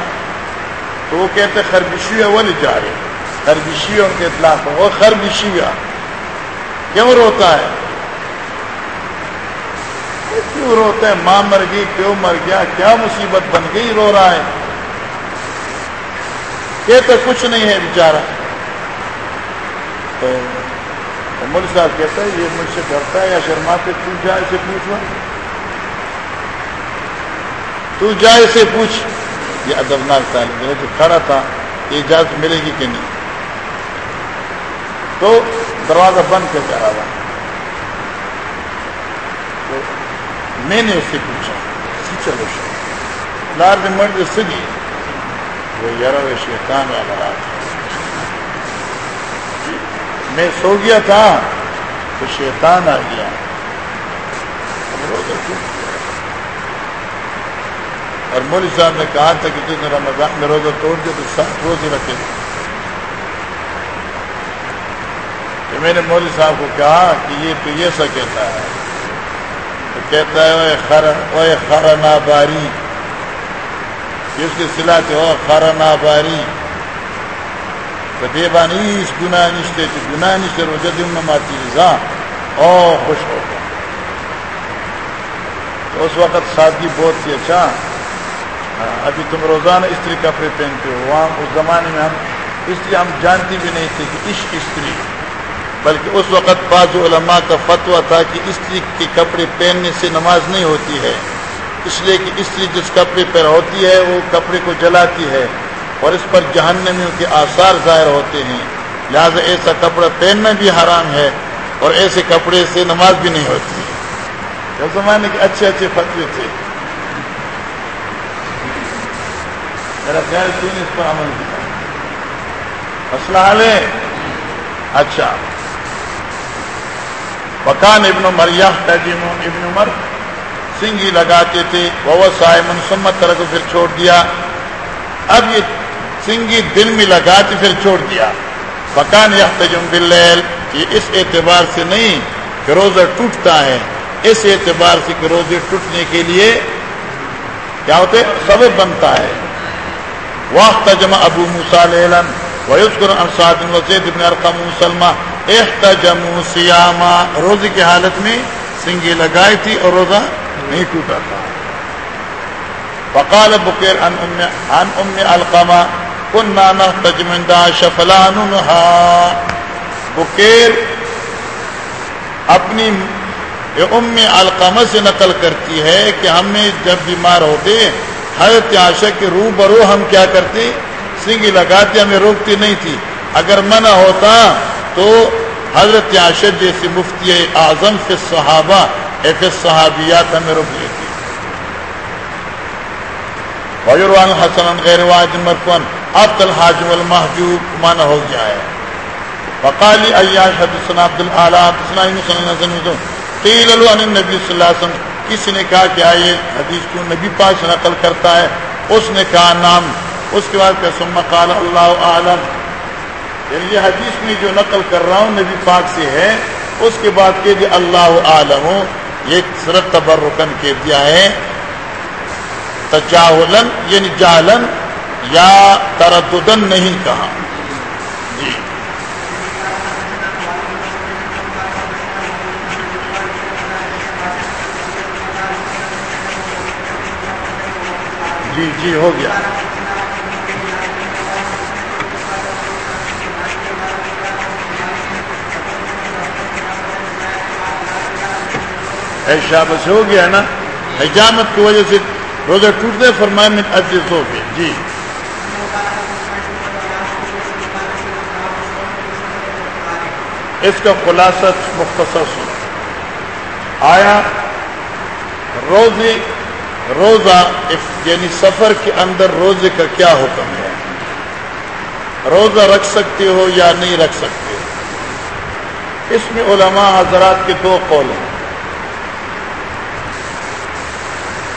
تو وہ کہتے خربشی وہ لے جا رہے خربشیوں کے اطلاق وہ خربشی کیوں روتا ہے؟ کیوں روتا ہے؟ ماں مر گئی کیوں مر گیا، کیا مصیبت بن گئی؟ رو رہا ہے۔ کہتے کچھ نہیں ہے بیچارہ۔ تو مل صاحب کہتا ہے، یہ مجھ سے ڈرتا ہے، یا شرما کے تو جا اسے پوچھو تو جا اسے پوچھ۔ یہ ادبناک تعلیم جو کھڑا تھا، یہ اجازت ملے گی کہ نہیں؟ تو دروازہ بند کر جا رہا تو میں نے اس سے پوچھا جی چلو لار نے مرد سگی وہ یار شیطان والا رات جی، میں سو گیا تھا، تو شیطان آ گیا۔ اور مولوی صاحب نے کہا تھا کہ جس نے رمضان میں روزہ توڑ دیا تو سات روزے رکھے۔ تو میں نے مولوی صاحب کو کہا کہ یہ تو یہ سا کہتا ہے۔ تو کہتا ہے وہ خر وہ خر نا باری اس کی سلا تھے وہ خر نا باری تو دے بانی اس گناہ نشتے تو گناہ نشتے روزہ دن میں ماتی رضا او خوش ہو گیا تو اس وقت سادگی بہت سی اچھا۔ ہاں، ابھی تم روزانہ استری کپڑے پہنتے ہو۔ وہاں اس زمانے میں ہم، اس لیے ہم جانتی بھی نہیں تھے کہ عشق استری بلکہ اس وقت بعض علماء کا فتویٰ تھا کہ استری کے کپڑے پہننے سے نماز نہیں ہوتی ہے۔ اس لیے کہ استری جس کپڑے پر ہوتی ہے، وہ کپڑے کو جلاتی ہے اور اس پر جہنمیوں کے آثار ظاہر ہوتے ہیں۔ لہذا ایسا کپڑا پہننا بھی حرام ہے اور ایسے کپڑے سے نماز بھی نہیں ہوتی۔ ہے زمانے کے اچھے اچھے فتوے تھے۔ میرا خیال کیوں اس پر عمل کیا مسئلہ حل ہے۔ اچھا۔ بکان ابن مریا تجیم ابن عمر سنگھی لگاتے تھے وہ سائے منسمت طرح کو پھر چھوڑ دیا۔ اب یہ سنگھی دل میں لگاتے پھر چھوڑ دیا۔ بکان یا تجم بل یہ اس اعتبار سے نہیں کہ روزہ ٹوٹتا ہے۔ اس اعتبار سے کہ روزے ٹوٹنے کے لیے کیا ہوتے سبب بنتا ہے۔ واحتجم ابو موسا لیلن ویذکر عن سعد وزید بن ارقم مسلمہ احتجموا سیاما روزے کی حالت میں سنگی لگائی تھی اور روزہ نہیں ٹوٹا تھا۔ فقال بکیر عن ام عن ام القمہ كنا نحتجم عند شفلانها بکیر اپنی ام القمہ سے نقل کرتی ہے کہ ہمیں جب بیمار ہوتے، حضرت عاشق کے روح برو ہم کیا کرتے؟ سنگی لگاتے، ہمیں روکتی نہیں تھی۔ اگر منع ہوتا تو حضرت عاشق جیسے مفتی اعظم فی صحابہ ایف صحابیات ہمیں روک لیتی ویروان حسن غیر واحد مرکن اب الحاجم المحجوب مانا ہو گیا ہے۔ وقالی ایاش حدثنا عبد الاعلی، حدثنا مسلم قیل عن النبی صلی اللہ علیہ وسلم کسی نے کہا کہ آئیے، حدیث کو نبی پاک نقل کرتا ہے۔ اس نے کہا نام اس کے بعد کہ سما قال اللہ عالم یعنی یہ حدیث میں جو نقل کر رہا ہوں، نبی پاک سے ہے، اس کے بعد کہ اللہ عالم یہ صرف تبرکن کے دیا ہے۔ تجاولن یعنی جالن یا ترددن نہیں کہا۔ جی۔ جی جی ہو گیا۔ ایشا بس ہو گیا نا؟ حجامت کی وجہ سے روزہ ٹوٹتے فرمائے میں عزیز ہو گیا۔ جی۔ اس کا خلاصہ مختصر سن آیا روزی روزہ یعنی سفر کے اندر روزے کا کیا حکم ہے؟ روزہ رکھ سکتے ہو یا نہیں رکھ سکتے؟ اس میں علماء حضرات کے دو قول ہیں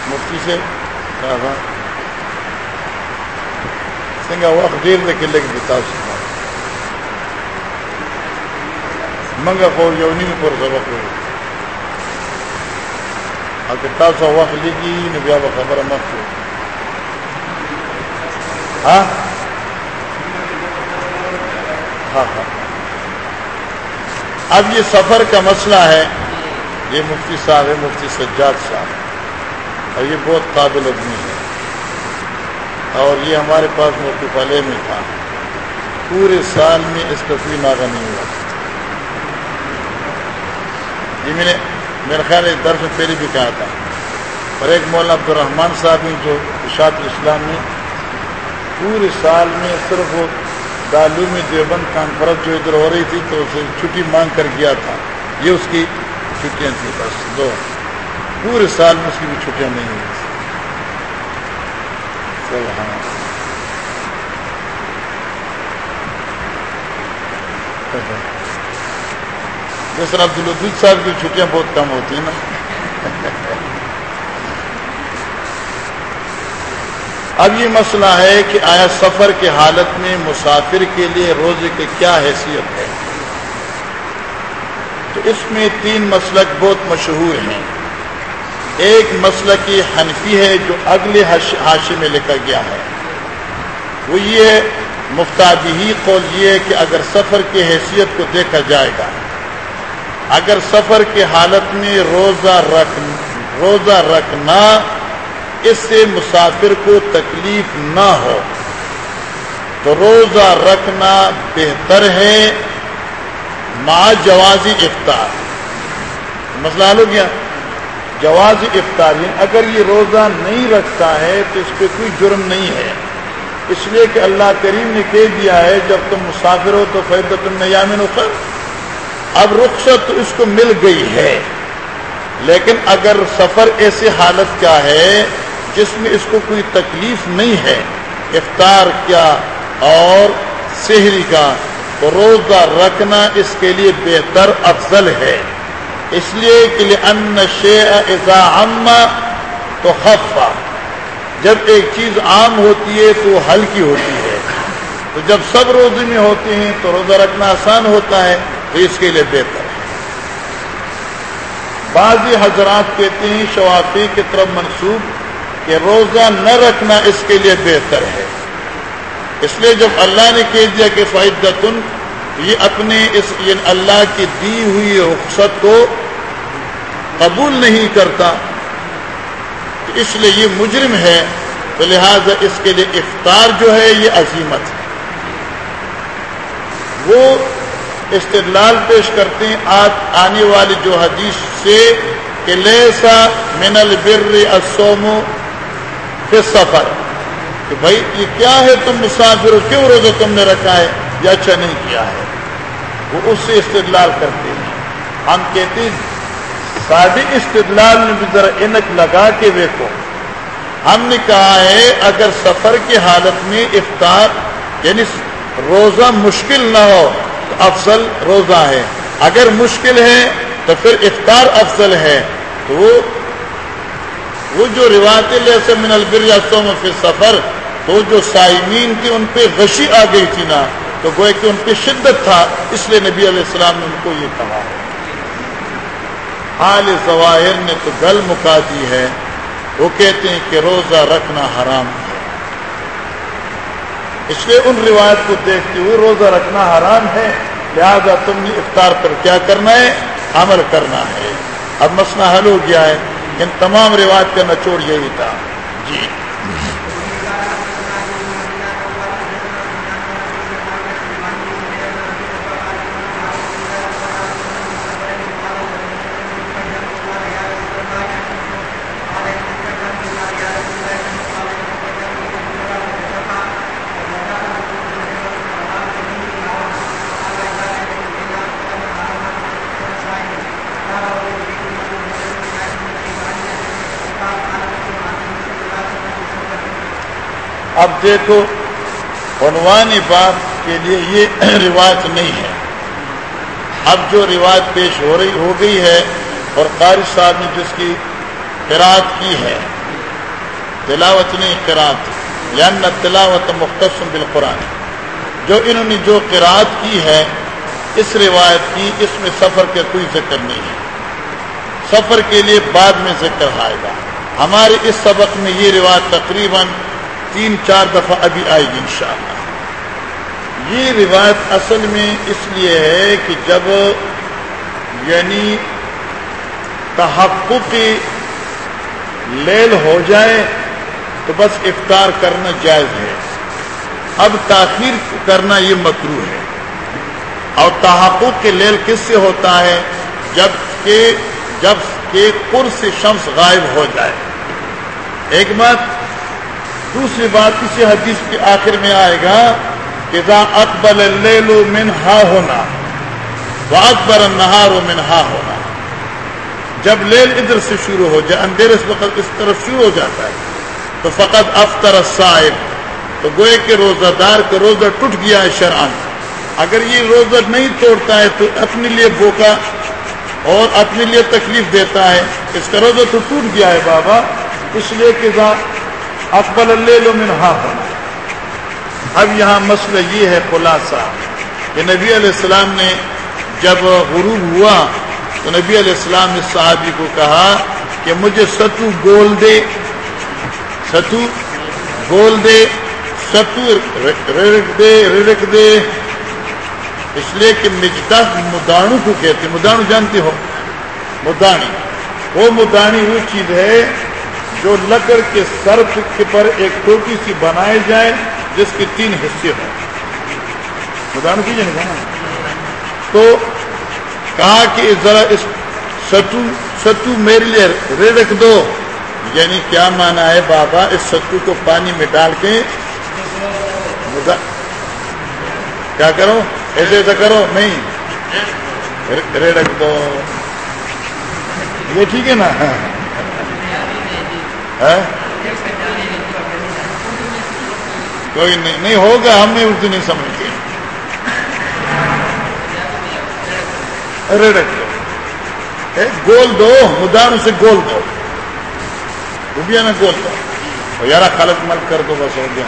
مفتی سے سنگا وقت دیر دے کے لگ بتا سکتا منگا قول یونی میں پر سبق ہوئی اگر تاسو وخت لګي نو بیا به خبره مخکې ها ہاں ہاں اب یہ سفر کا مسئلہ ہے، یہ مفتی صاحب ہے مفتی سجاد صاحب. اور یہ بہت قابل آدمی ہے۔ اور یہ ہمارے پاس مفتی پلے میں تھا۔ پورے سال میں اس کا کوئی ناغا نہیں ہوا۔ یہ میں نے میرا خیال ہے درس میں پہلے بھی کہا تھا۔ اور ایک مولانا عبد الرحمان صاحب نے جو اشاعت اسلام میں پورے سال میں صرف وہ دالو میں دیوبند کانفرنس جو ادھر ہو رہی تھی تو اسے چھٹی مانگ کر گیا تھا۔ یہ اس کی چھٹیاں تھیں بس، دو۔ پورے سال میں اس کی بھی چھٹیاں نہیں ہوئی ہاں جس عبد الدود صاحب کی چھٹیاں بہت کم ہوتی ہیں نا۔ اب یہ مسئلہ ہے کہ آیا سفر کے حالت میں مسافر کے لیے روزے کی کیا حیثیت ہے۔ تو اس میں تین مسلک بہت مشہور ہیں۔ ایک مسلک کی حنفی ہے جو اگلے حاشی میں لکھا گیا ہے۔ وہ یہ مفتادی قول یہ ہے کہ اگر سفر کی حیثیت کو دیکھا جائے گا، اگر سفر کی حالت میں روزہ رکھ، روزہ رکھنا اس سے مسافر کو تکلیف نہ ہو، تو روزہ رکھنا بہتر ہے۔ ماں جوازی افطار مسئلہ حل ہو گیا۔ جواز افطار اگر یہ روزہ نہیں رکھتا ہے تو اس پہ کوئی جرم نہیں ہے۔ اس لیے کہ اللہ کریم نے کہہ دیا ہے، جب تم مسافر ہو تو فیض تم نے اخر اب رخصت تو اس کو مل گئی ہے۔ لیکن اگر سفر ایسی حالت کا ہے جس میں اس کو کوئی تکلیف نہیں ہے، افطار کیا اور شہری کا روزہ رکھنا اس کے لیے بہتر افضل ہے۔ اس لیے کہ ان ازا تو خفا جب ایک چیز عام ہوتی ہے تو ہلکی ہوتی ہے۔ تو جب سب روزے میں ہوتے ہیں تو روزہ رکھنا آسان ہوتا ہے، تو اس کے لیے بہتر ہے۔ بعض حضرات کہتے ہیں، شوافی کی طرف منسوخ کہ روزہ نہ رکھنا اس کے لیے بہتر ہے۔ اس لیے جب اللہ نے کہہ دیا کہ فائدہ یہ اپنے اس یعنی اللہ کی دی ہوئی رخصت کو قبول نہیں کرتا۔ اس لیے یہ مجرم ہے۔ تو لہذا اس کے لیے افطار جو ہے یہ عظیمت۔ ہے وہ استدلال پیش کرتے ہیں آج آنے والی جو حدیث سے کہ لیسا من البر اسومو پھر سفر کہ بھائی یہ کیا ہے تم مسافر کیوں روزہ تم نے رکھا ہے؟ یا اچھا نہیں کیا ہے، وہ اس سے استدلال کرتے ہیں۔ ہم کہتے ہیں سادی استدلال میں بھی ذرا انک لگا کے دیکھو ہم نے کہا ہے، اگر سفر کی حالت میں افطار یعنی روزہ مشکل نہ ہو، تو افضل روزہ ہے۔ اگر مشکل ہے، تو پھر افطار افضل ہے۔ تو وہ وہ جو روایت من البر یا پھر سفر تو جو سائمین تھی ان پہ غشی آ گئی تھی نا تو گوئے کہ ان پہ شدت تھا، اس لیے نبی علیہ السلام نے ان کو یہ کہا۔ ہے حال ظواہر نے تو گل مکا دی ہے، وہ کہتے ہیں کہ روزہ رکھنا حرام ہے۔ اس لیے ان روایت کو دیکھتے ہوئے روزہ رکھنا حرام ہے، لہذا تم نے افطار پر کیا کرنا ہے؟ عمل کرنا ہے۔ اب مسئلہ حل ہو گیا ہے۔ ان تمام روایت کا نچوڑ یہی تھا۔ جی۔ اب دیکھو، عنوانی بات کے لیے یہ روایت نہیں ہے۔ اب جو روایت پیش ہو رہی، ہو گئی ہے اور قاری صاحب نے جس کی قرآت کی ہے، تلاوت نہیں قرآت یا نہ تلاوت مختصم بالقرآن۔ جو انہوں نے جو قرآت کی ہے، اس روایت کی اس میں سفر کا کوئی ذکر نہیں ہے۔ سفر کے لیے بعد میں ذکر آئے گا۔ ہمارے اس سبق میں یہ روایت تقریباً تین چار دفعہ ابھی آئے گی انشاءاللہ۔ یہ روایت اصل میں اس لیے ہے کہ جب یعنی تحفظ لیل ہو جائے تو بس افطار کرنا جائز ہے۔ اب تاخیر کرنا یہ مکرو ہے۔ اور تحفظ کے لیل کس سے ہوتا ہے؟ جبکہ جبکہ پر سے شمس غائب ہو جائے۔ ایک بات دوسری بات اسی حدیث کے آخر میں آئے گا اذا اکبل اللیل منہا ہونا وہ اکبر نہار منہا ہونا۔ جب لیل ادھر سے شروع ہو جائے، اندھیرے اس وقت اس طرف شروع ہو جاتا ہے، تو فقط افطر صاحب تو گوئے کے روزہ دار کا روزہ ٹوٹ گیا ہے شرعن اگر یہ روزہ نہیں توڑتا ہے، تو اپنے لیے بوکا اور اپنے لیے تکلیف دیتا ہے۔ اس کا روزہ تو ٹوٹ گیا ہے بابا، اس لیے کہ اکبل اللہ منہا ہونا اب یہاں مسئلہ یہ ہے خلاصہ کہ نبی علیہ السلام نے جب غروب ہوا تو نبی علیہ السلام نے صحابی کو کہا کہ مجھے ستو گول دے، ستو گول دے، ستو رڑک دے رڑک دے۔ اس لیے کہ مجتا مدانو کو کہتے مدانو جانتے ہو، مدانی۔ وہ مدانی وہ چیز ہے جو لکڑ کے سرف کے پر ایک ٹوٹی سی بنائے جائے، جس کے تین حصے ہوں۔ مدانو کیجیے نا۔ تو کہا کہ ذرا اس ستو ستو میرے لیے رے دو۔ یعنی کیا مانا ہے بابا؟ اس ستو کو پانی میں ڈال کے کیا کرو؟ ایسے ایسا کرو، نہیں۔ رے رکھ دو۔ یہ ٹھیک ہے نا؟ کوئی نہیں نہیں ہوگا، ہم نے اردو نہیں سمجھتے گول دو مدان سے گول دو۔ روبیا میں گول دو۔ یار خالق مت کر دو بس ہو گیا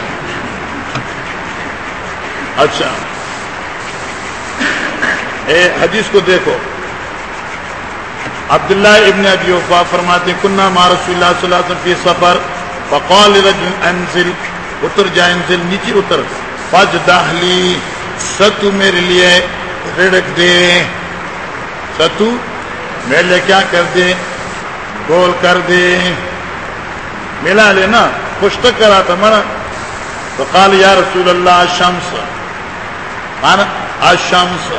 اچھا۔ اے، حدیث کو دیکھو۔ عبداللہ ابن ابی وفا فرماتے ہیں کنہ ما رسول اللہ صلی اللہ علیہ وسلم کی سفر، فقال رجل انزل، اتر جائے انزل، نیچے اتر فج داہلی ستو میرے لیے رڑک دے۔ ستو میرے لیے کیا کر دے؟ گول کر دے۔ ملا لے نا، پشت کرا تھا منا تو قال یا رسول اللہ شمس مانا آشمس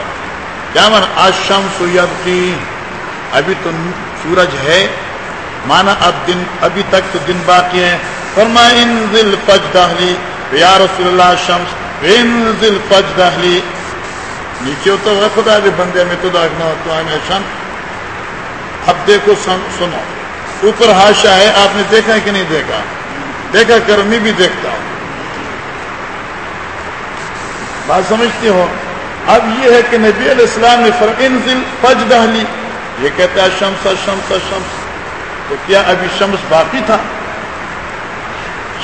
کیا من آشمس یبقی ابھی تو سورج ہے۔ مانا اب دن، ابھی تک تو دن باقی ہے۔ فرما انزل پج دہلی یا رسول اللہ شمس انزل پج دہلی نیچے اتر خدا کے بندے، میں تو داغنا تو آئے شمس اب دیکھو سنو۔ اوپر ہاشا ہے، آپ نے دیکھا کہ نہیں دیکھا؟ دیکھا کر میں بھی دیکھتا ہوں۔ بات سمجھتے ہو؟ اب یہ ہے کہ نبی علیہ السلام نے فرقین پج دہلی یہ کہتا ہے شمس شمس شمس۔ تو کیا ابھی شمس باقی تھا؟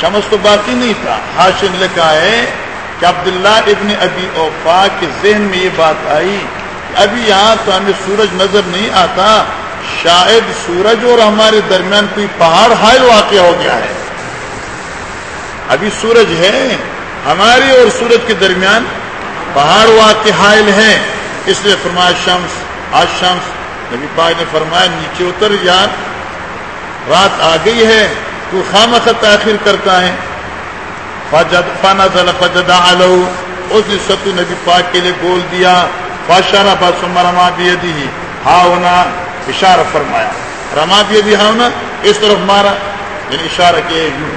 شمس تو باقی نہیں تھا۔ ہاشن لکھا ہے کہ عبداللہ ابن ابی اوفا کے ذہن میں یہ بات آئی کہ ابھی یہاں تو ہمیں سورج نظر نہیں آتا۔ شاید سورج اور ہمارے درمیان کوئی پہاڑ حائل واقع ہو گیا ہے۔ ابھی سورج ہے۔ ہماری اور سورج کے درمیان پہاڑ واقع حائل ہے اس لیے فرمایا شمس، آج شمس۔ نبی پاک نے فرمایا، نیچے اتر یار رات آ گئی ہے، تو خام تاخیر کرتا ہے۔ فجد فانا فجد آلو اس نے ستو نبی پاک کے لیے بول دیا بادشاہ بس مرما بھی ہاں ہونا اشارہ فرمایا۔ رما بھی ابھی ہاں اس طرف مارا یعنی اشارہ کیا یوں۔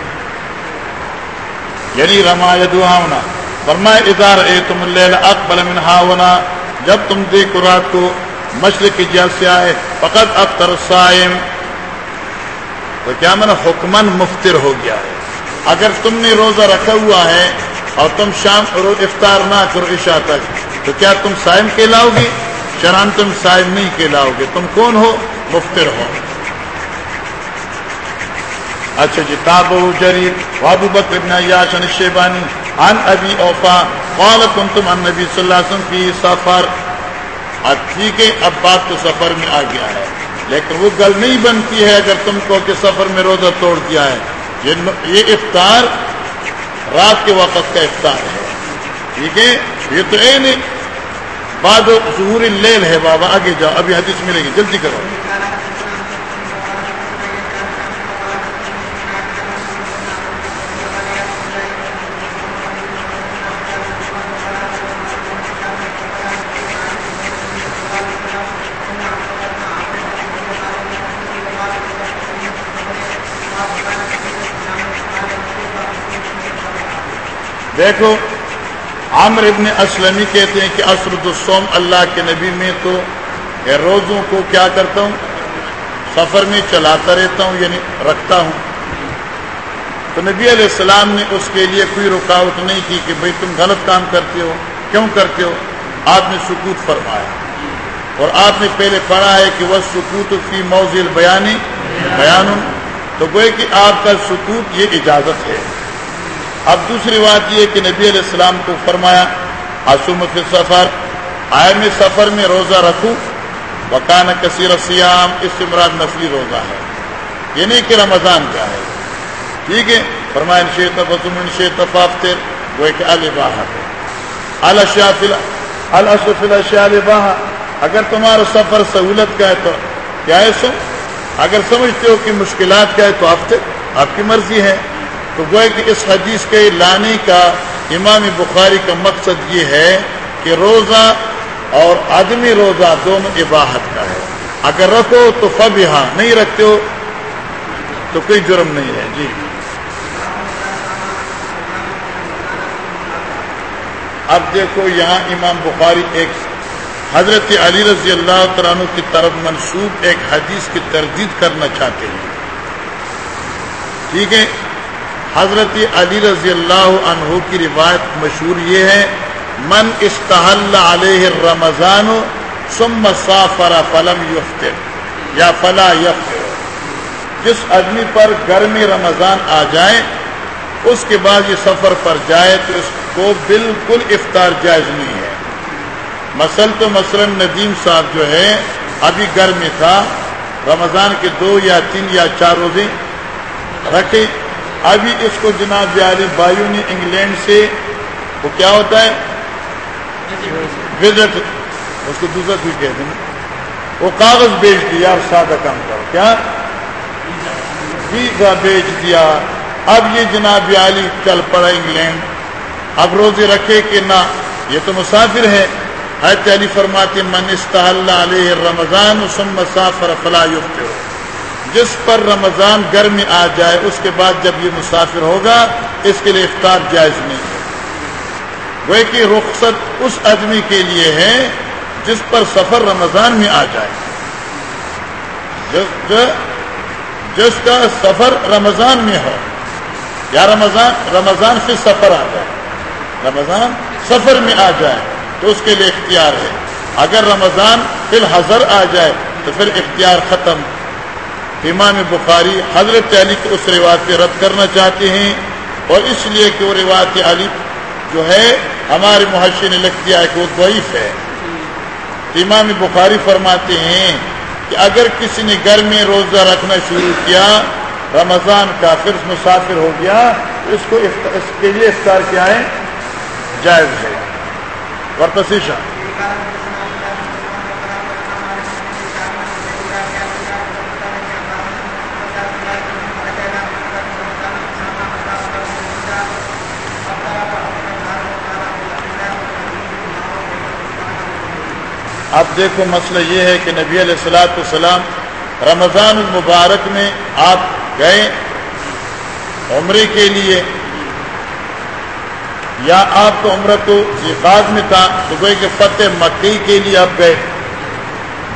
یعنی رما ہونا فرمایا ادار اے تم اکبل من ہاونا جب تم دیکھو رات کو مشرق کی جہاز سے آئے، فقط اختر سائم تو کیا میں حکمن مفتر ہو گیا ہے؟ اگر تم نے روزہ رکھا ہوا ہے اور تم شام افطار نہ کرو عشاء تک، تو کیا تم سائم کہلاؤ گے؟ شران تم سائم نہیں کہلاؤ گے۔ تم کون ہو؟ مفتر ہو۔ اچھا جی تابو جریر وابو بکر ابن عیاش عیاشن شیبانی ان ابی اوفا، قال کنتم ان نبی صلی اللہ علیہ وسلم کی سفر۔ اب ٹھیک ہے، اب بات تو سفر میں آ گیا ہے۔ لیکن وہ گل نہیں بنتی ہے اگر تم کو کہ سفر میں روزہ توڑ دیا ہے۔ یہ افطار رات کے وقت کا افطار ہے۔ ٹھیک ہے؟ یہ تو اے نہیں بعد ظہور لیل ہے، بابا، آگے جاؤ، ابھی حدیث ملے گی، جلدی کرو۔ دیکھو، عامر ابن اسلمی کہتے ہیں کہ اسرد السوم اللہ کے نبی میں تو روزوں کو کیا کرتا ہوں؟ سفر میں چلاتا رہتا ہوں یعنی رکھتا ہوں۔ تو نبی علیہ السلام نے اس کے لیے کوئی رکاوٹ نہیں کی کہ بھئی تم غلط کام کرتے ہو، کیوں کرتے ہو؟ آپ نے سکوت فرمایا۔ اور آپ نے پہلے پڑھا ہے کہ وہ سکوت فی موزل بیانی بیان۔ تو گوئے کہ آپ کا سکوت یہ اجازت ہے۔ اب دوسری بات یہ کہ نبی علیہ السلام کو فرمایا آسومت سفر آئے میں سفر میں روزہ رکھوں وکان کثیر سیام اس سے مراد نسلی روزہ ہے۔ یہ نہیں کہ رمضان کا ہے۔ ٹھیک ہے؟ فرمائن شیت بزمن شیت فافتر وہ ایک الباہ ہے۔ الشاف اگر تمہارا سفر سہولت کا ہے تو کیا ہے سو؟ اگر سمجھتے ہو کہ مشکلات کا ہے تو ہفتے آپ کی مرضی ہے۔ تو گوئے کہ اس حدیث کے لانے کا امام بخاری کا مقصد یہ ہے کہ روزہ اور آدمی روزہ دونوں عباہت کا ہے۔ اگر رکھو تو فب یہاں نہیں رکھتے ہو تو کوئی جرم نہیں ہے۔ جی۔ اب دیکھو یہاں امام بخاری ایک حضرت علی رضی اللہ تعالیٰ کی طرف منسوب ایک حدیث کی تردید کرنا چاہتے ہیں۔ ٹھیک ہے؟ حضرت علی رضی اللہ عنہ کی روایت مشہور یہ ہے، من استحل علیہ رمضان ثم سافر فلم یفتر یا فلا یفتر جس آدمی پر گرمی رمضان آ جائے، اس کے بعد یہ سفر پر جائے تو اس کو بالکل افطار جائز نہیں ہے۔ مثل تو مثلا ندیم صاحب جو ہے، ابھی گرمی تھا، رمضان کے دو یا تین یا چار روزے رکھے۔ ابھی اس کو جناب بیاری بایو نے انگلینڈ سے وہ کیا ہوتا ہے؟ وزٹ، اس کو دوسرا کوئی کہتے ہیں۔ وہ کاغذ بیچ دیا سادہ کام کرو۔ کیا؟ ویزا بیچ دیا۔ اب یہ جناب علی چل پڑا انگلینڈ۔ اب روزے رکھے کہ نہ، یہ تو مسافر ہے۔ حید علی فرماتے من استحل علیہ رمضان ثم مسافر فلا یفطر. جس پر رمضان گرمی آ جائے، اس کے بعد جب یہ مسافر ہوگا، اس کے لیے افطار جائز نہیں ہے۔ وہ کہ رخصت اس آدمی کے لیے ہے جس پر سفر رمضان میں آ جائے۔ جس جس کا سفر رمضان میں ہو۔ یا رمضان رمضان سے سفر آ جائے۔ رمضان سفر میں آ جائے، تو اس کے لیے اختیار ہے۔ اگر رمضان فی الحضر آ جائے، تو پھر اختیار ختم۔ امام بخاری حضرت علی کی اس روایت پہ رد کرنا چاہتے ہیں اور اس لیے کہ وہ روایت علی جو ہے، ہمارے محشی نے لکھ دیا ہے کہ وہ ضعیف ہے۔ امام بخاری فرماتے ہیں کہ اگر کسی نے گھر میں روزہ رکھنا شروع کیا، رمضان کا پھر مسافر ہو گیا اس کو اس کے لیے افطار کیا ہے جائز ہے۔ ورتشا اب دیکھو مسئلہ یہ ہے کہ نبی علیہ السلاۃ السلام رمضان المبارک میں آپ گئے عمرے کے لیے یا آپ کو عمر تو بعد میں تھا، صبح کے فتح مکئی کے لیے آپ گئے۔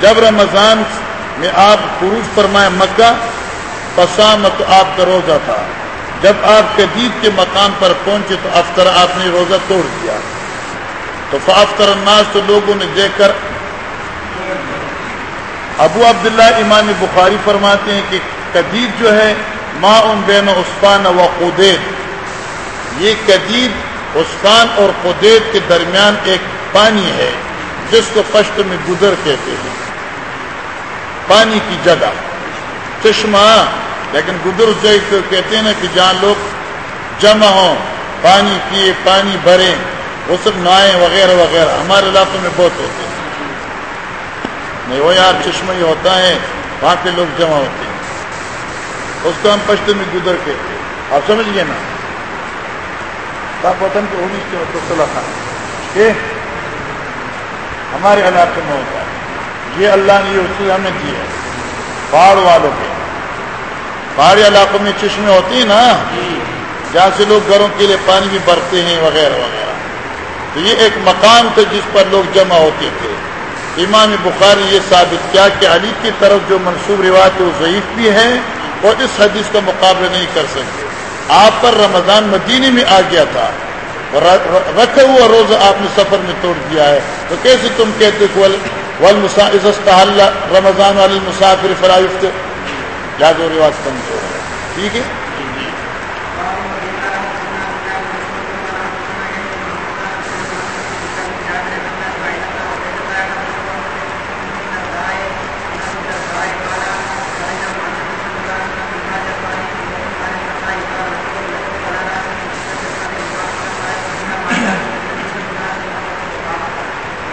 جب رمضان میں آپ عروج فرمائے مکہ پسامت آپ کا روزہ تھا۔ جب آپ قدید کے مقام پر پہنچے تو افطر آپ نے روزہ توڑ دیا۔ تو فافطر الناس تو لوگوں نے دیکھ کر ابو عبداللہ امام بخاری فرماتے ہیں کہ قدید جو ہے ما ان بین عثمان و قدید۔ یہ قدید عثمان اور قدید کے درمیان ایک پانی ہے، جس کو پشت میں گزر کہتے ہیں۔ پانی کی جگہ۔ چشمہ۔ لیکن گدر کو کہتے ہیں نا کہ جہاں لوگ جمع ہوں، پانی پیے، پانی بھریں وہ سب نائیں وغیرہ وغیرہ۔ ہمارے علاقوں میں بہت ہوتے ہیں۔ نہیں وہ یار چشمہ ہی ہوتا ہے وہاں پہ لوگ جمع ہوتے ہیں۔ اس کو ہم پشتے میں گزر کے آپ سمجھ گئے نا وطن کو ہوگی کے صلاح کہ ہمارے علاقے میں ہوتا ہے۔ یہ اللہ نے یہ اصول ہمیں دی ہے۔ پہاڑ والوں کے۔ پہاڑی علاقوں میں چشمے ہوتی ہیں نا۔ جہاں سے لوگ گھروں کے لیے پانی بھی بھرتے ہیں وغیرہ وغیرہ۔ تو یہ ایک مقام تھا جس پر لوگ جمع ہوتے تھے۔ امام بخاری یہ ثابت کیا کہ علی کی طرف جو منصوب روایت وہ ضعیف بھی ہے اور اس حدیث کا مقابلہ نہیں کر سکتے۔ آپ پر رمضان مدینے میں آ گیا تھا۔ رکھا ہوا روزہ آپ نے سفر میں توڑ دیا ہے۔ تو کیسے تم کہتے رمضان والے مسافر فرائفت یاد و رواج کمزور ہے ٹھیک ہے؟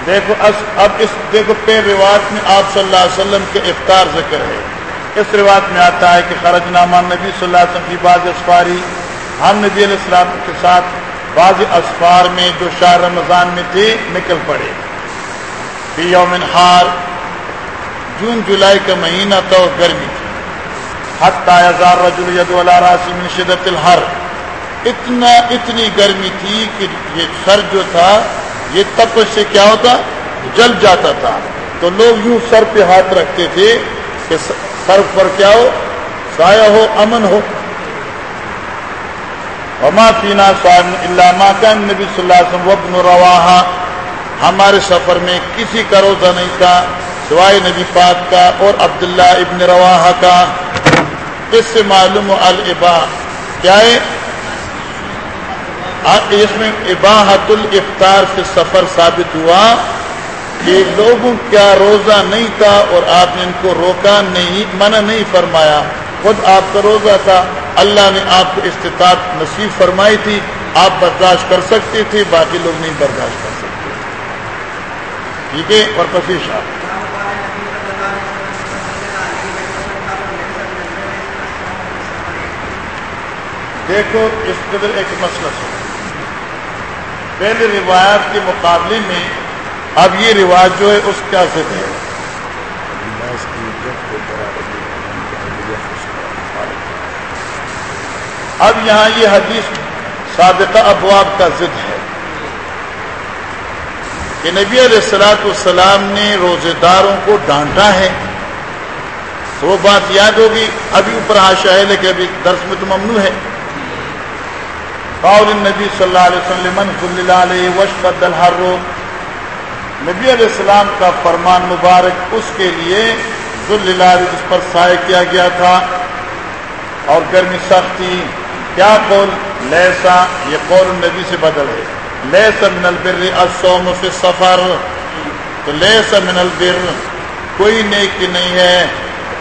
دیکھو اب اس دیکھو پیر رواج میں آپ صلی اللہ علیہ وسلم کے افطار ذکر ہے۔ اس روایت میں آتا ہے کہ خرج نامہ نبی صلی اللہ علیہ وسلم کی بعض اسفاری ہم نبی علیہ السلام کے ساتھ بعض اسفار میں جو شاہ رمضان میں تھے نکل پڑے۔ فی یوم ہار جون جولائی کا مہینہ تھا اور گرمی تھی۔ حتی ہزار رجل ید راسی من شدت الحر۔ اتنا اتنی گرمی تھی کہ یہ سر جو تھا یہ تپ سے کیا ہوتا؟ جل جاتا تھا۔ تو لوگ یوں سر پہ ہاتھ رکھتے تھے کہ سر پر کیا ہو؟ سایہ ہو، امن ہو۔ وما پینا علامہ کا نبی صلی اللہ علیہ وسلم وبن ہمارے سفر میں کسی کا روزہ نہیں تھا، سوائے نبی پاک کا اور عبداللہ ابن رواحہ کا۔ اس سے معلوم البا کیا ہے؟ اس میں اباحت الافطار سے سفر ثابت ہوا کہ لوگوں کا روزہ نہیں تھا اور آپ نے ان کو روکا نہیں، منع نہیں فرمایا۔ خود آپ کا روزہ تھا۔ اللہ نے آپ کو استطاعت نصیب فرمائی تھی۔ آپ برداشت کر سکتے تھے، باقی لوگ نہیں برداشت کر سکتے۔ ٹھیک ہے؟ اور پسیش آپ دیکھو، اس قدر ایک مسئلہ سو پہلے روایت کے مقابلے میں اب یہ رواج جو ہے اس کا ضد ہے۔ اب یہاں یہ حدیث سابقہ ابواب کا ضد ہے کہ نبی علیہ السلاۃ والسلام نے روزے داروں کو ڈانٹا ہے۔ تو وہ بات یاد ہوگی، ابھی اوپر آشا ہے لیکن ابھی درس میں تو ممنوع ہے۔ قول النبی صلی اللہ علیہ وسلم صلی اللہ علیہ وشقد الحر نبی علیہ السلام کا فرمان مبارک اس کے لیے ذل جس پر سائے کیا گیا تھا۔ اور گرمی سخت تھی۔ کیا قول؟ لیسا. یہ قول النبی سے بدل ہے۔ لیسا من البر الصوم فی السفر. تو لیسا من البر، کوئی نیکی نہیں ہے۔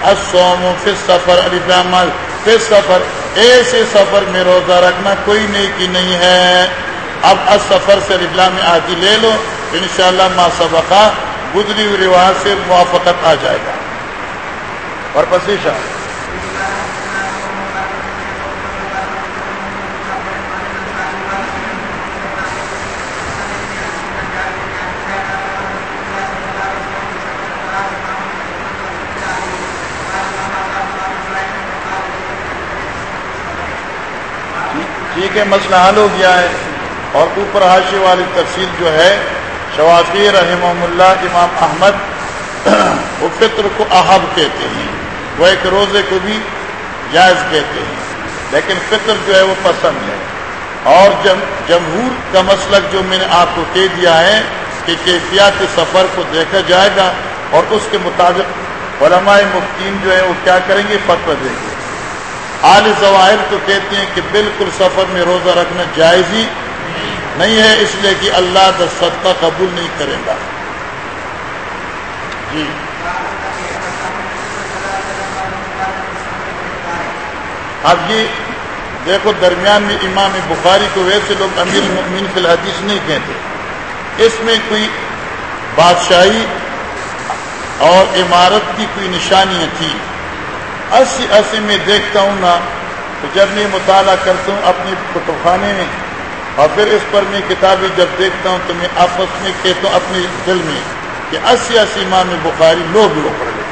الصوم فی السفر علی پھر سفر، ایسے سفر میں روزہ رکھنا کوئی نیکی نہیں ہے۔ اب اس سفر سے ربلا میں آدھی لے لو، انشاءاللہ ما سبقہ گزری رواج سے موافقت آ جائے گا۔ اور پسیشہ۔ ٹھیک ہے مسئلہ حل ہو گیا ہے اور اوپر حاشی والی تفصیل جو ہے شوافی رحمہ اللہ امام احمد وہ فطر کو احب کہتے ہیں، وہ ایک روزے کو بھی جائز کہتے ہیں۔ لیکن فطر جو ہے وہ پسند ہے۔ اور جم، جمہور کا مسلک جو میں نے آپ کو کہہ دیا ہے کہ کیفیات سفر کو دیکھا جائے گا اور اس کے مطابق علماء مفتین جو ہے وہ کیا کریں گے؟ فتو دیں گے۔ آل ظواہر تو کہتے ہیں کہ بالکل سفر میں روزہ رکھنا جائز ہی نہیں ہے، اس لیے کہ اللہ دس صدقہ قبول نہیں کرے گا۔ جی۔ اب یہ دیکھو، درمیان میں امام بخاری کو ویسے لوگ امیر المؤمنین فی الحدیث نہیں کہتے۔ اس میں کوئی بادشاہی اور عمارت کی کوئی نشانیاں تھی اسی اسی میں دیکھتا ہوں نا تو جب میں مطالعہ کرتا ہوں اپنے کتب خانے میں اور پھر اس پر میں کتابیں جب دیکھتا ہوں تو میں آپس میں کہتا ہوں اپنے دل میں کہ اسی اسی ماہ میں بخاری لوگ لوگ پڑ گئے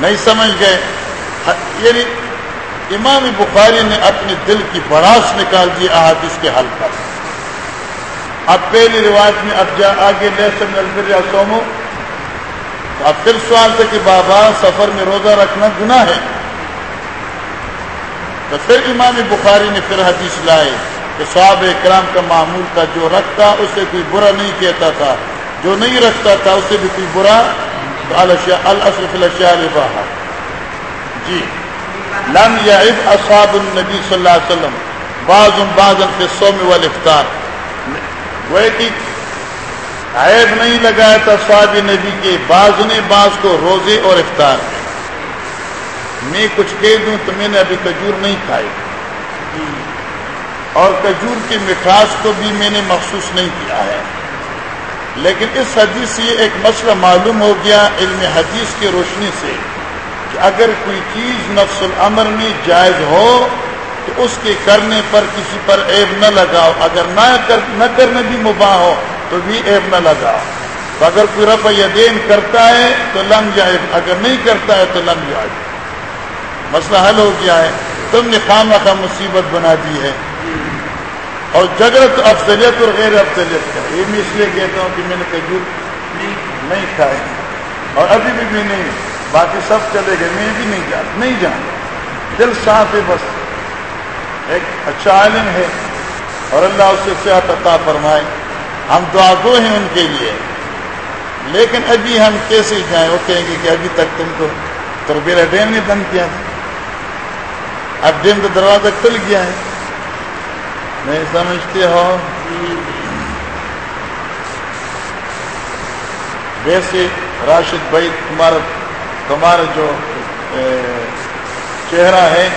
نہیں سمجھ گئے؟ یعنی امام بخاری نے اپنے دل کی بڑاس نکال دی احادیث کے حل پر۔ اب پہلی روایت میں اب جا، آگے لے سکتے یا سومو اب پھر سوال تھا کہ بابا سفر میں روزہ رکھنا گناہ ہے۔ تو پھر امام بخاری نے پھر حدیث لائے کہ صحاب اکرام کا معمول تھا جو رکھتا اسے کوئی برا نہیں کہتا تھا۔ جو نہیں رکھتا تھا اسے بھی کوئی برا الشرف الشاء جی۔ لم یعب اصحاب النبی صلی اللہ علیہ وسلم۔ بعض بعض فی الصوم والافطار وہ کہ عیب نہیں لگایا تھا صحاب نبی کے بعض نے بعض کو روزے اور افطار میں کچھ کہہ دوں تو میں نے ابھی کجور نہیں کھائی اور کجور کی مٹھاس کو بھی میں نے محسوس نہیں کیا ہے۔ لیکن اس حدیث سے ایک مسئلہ معلوم ہو گیا علم حدیث کی روشنی سے کہ اگر کوئی چیز نفس العمر میں جائز ہو تو اس کے کرنے پر کسی پر عیب نہ لگاؤ۔ اگر نہ نہ کرنے بھی مباح ہو تو بھی عیب نہ لگاؤ تو اگر کوئی رفع یدین کرتا ہے تو لم جائے۔ اگر نہیں کرتا ہے تو لم جائے۔ مسئلہ حل ہو گیا ہے۔ تم نے خام خواہ مصیبت بنا دی ہے۔ اور جگت افضلیت اور غیر افضلیت کا۔ یہ میں اس لیے کہتا ہوں کہ میں نے کجور نہیں کھائے اور ابھی بھی میں نہیں باقی سب چلے گئے۔ میں بھی نہیں جان نہیں جان دل صاف ہے بس۔ ایک اچھا عالم ہے۔ اور اللہ اس سے صحت عطا فرمائے۔ ہم دعا گو ہیں ان کے لیے۔ لیکن ابھی ہم کیسے جائیں؟ وہ کہیں گے کہ ابھی تک تم کو تربیلا ڈیم نے بند کیا تھا۔ اب ڈیم کا دروازہ کھل گیا ہے۔ نہیں سمجھتے ہو؟ ویسے راشد بھائی تمہارا تمہارا جو چہرہ ہے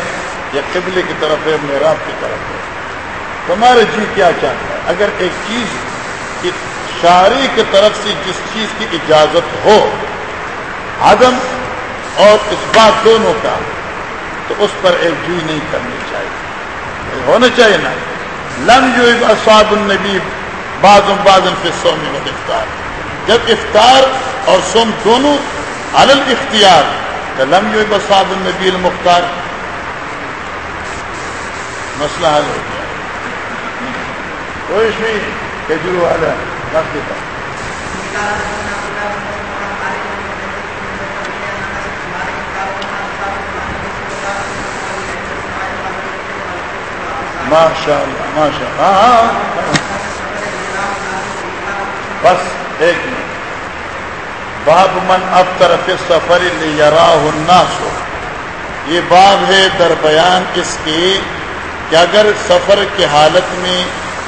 یا قبلے کی طرف ہے، میراب کی طرف ہے۔ تمہارا جی کیا چاہتا ہے؟ اگر ایک چیز شاعری کی طرف سے جس چیز کی اجازت ہو، عدم اور اس بات دونوں کا، تو اس پر ایک جی نہیں کرنی چاہیے۔ ہونا چاہیے نا۔ لم جو اصاب النبی بعض بعض فی سوم و افطار جب افطار اور سوم دونوں علل اختیار تو لم جو اصاب النبی المختار۔ مسئلہ حل ہو گیا۔ کوئی بھی کجرو والا رکھ دیتا ماشاء اللہ ماشاء اللہ ہاں ہاں بس ایک منٹ باب من اب طرف سفر الناس یہ باب ہے در بیان اس کی کہ اگر سفر کی حالت میں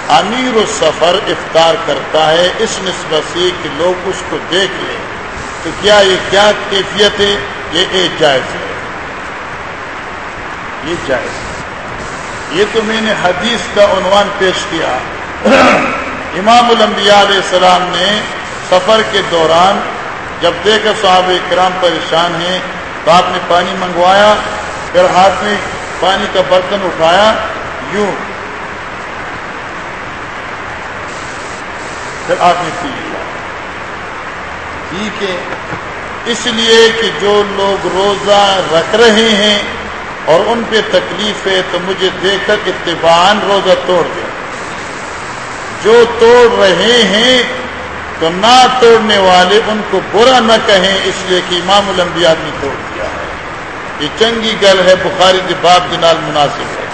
امیر و سفر افطار کرتا ہے، اس نسبت سے کہ لوگ اس کو دیکھ لیں۔ تو کیا یہ کیا کیفیت ہے؟ یہ ایک جائز ہے۔ یہ جائز ہے۔ یہ تو میں نے حدیث کا عنوان پیش کیا۔ امام الانبیاء علیہ السلام نے سفر کے دوران جب دیکھا صحاب کرام پریشان ہیں، تو آپ نے پانی منگوایا، پھر ہاتھ میں پانی کا برتن اٹھایا، یوں پھر آپ نے پی لیا ٹھیک ہے۔ اس لیے کہ جو لوگ روزہ رکھ رہے ہیں اور ان پہ تکلیف ہے تو مجھے دیکھ کر اتبان روزہ توڑ دیں۔ جو توڑ رہے ہیں تو نہ توڑنے والے ان کو برا نہ کہیں، اس لیے کہ امام الانبیاء نے توڑ دیا ہے۔ یہ چنگی گل ہے، بخاری کے باپ جنال مناسب ہے۔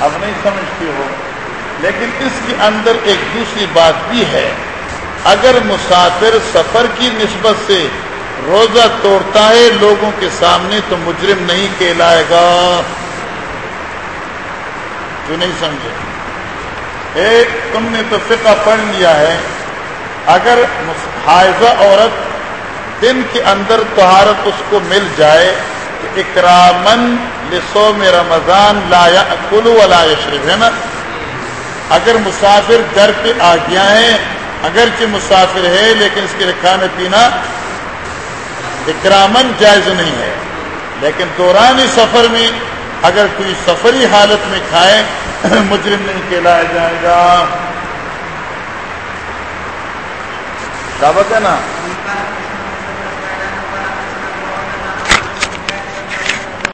اب نہیں سمجھتے ہو؟ لیکن اس کے اندر ایک دوسری بات بھی ہے۔ اگر مسافر سفر کی نسبت سے روزہ توڑتا ہے لوگوں کے سامنے تو مجرم نہیں کہلائے گا۔ تو نہیں سمجھے؟ ایک تم نے تو فقہ پڑھ لیا ہے۔ اگر حائضہ عورت دن کے اندر تہارت اس کو مل جائے تو اکرامن لسو میں رمضان لایا کلو ولا شریف ہے نا؟ اگر مسافر گھر پہ آ گیا ہے، اگرچہ مسافر ہے، لیکن اس کے کھانا پینا اکرامن جائز نہیں ہے۔ لیکن دوران سفر میں اگر کوئی سفری حالت میں کھائے، مجرم نہیں کہلایا جائے گا۔ دعوت ہے نا؟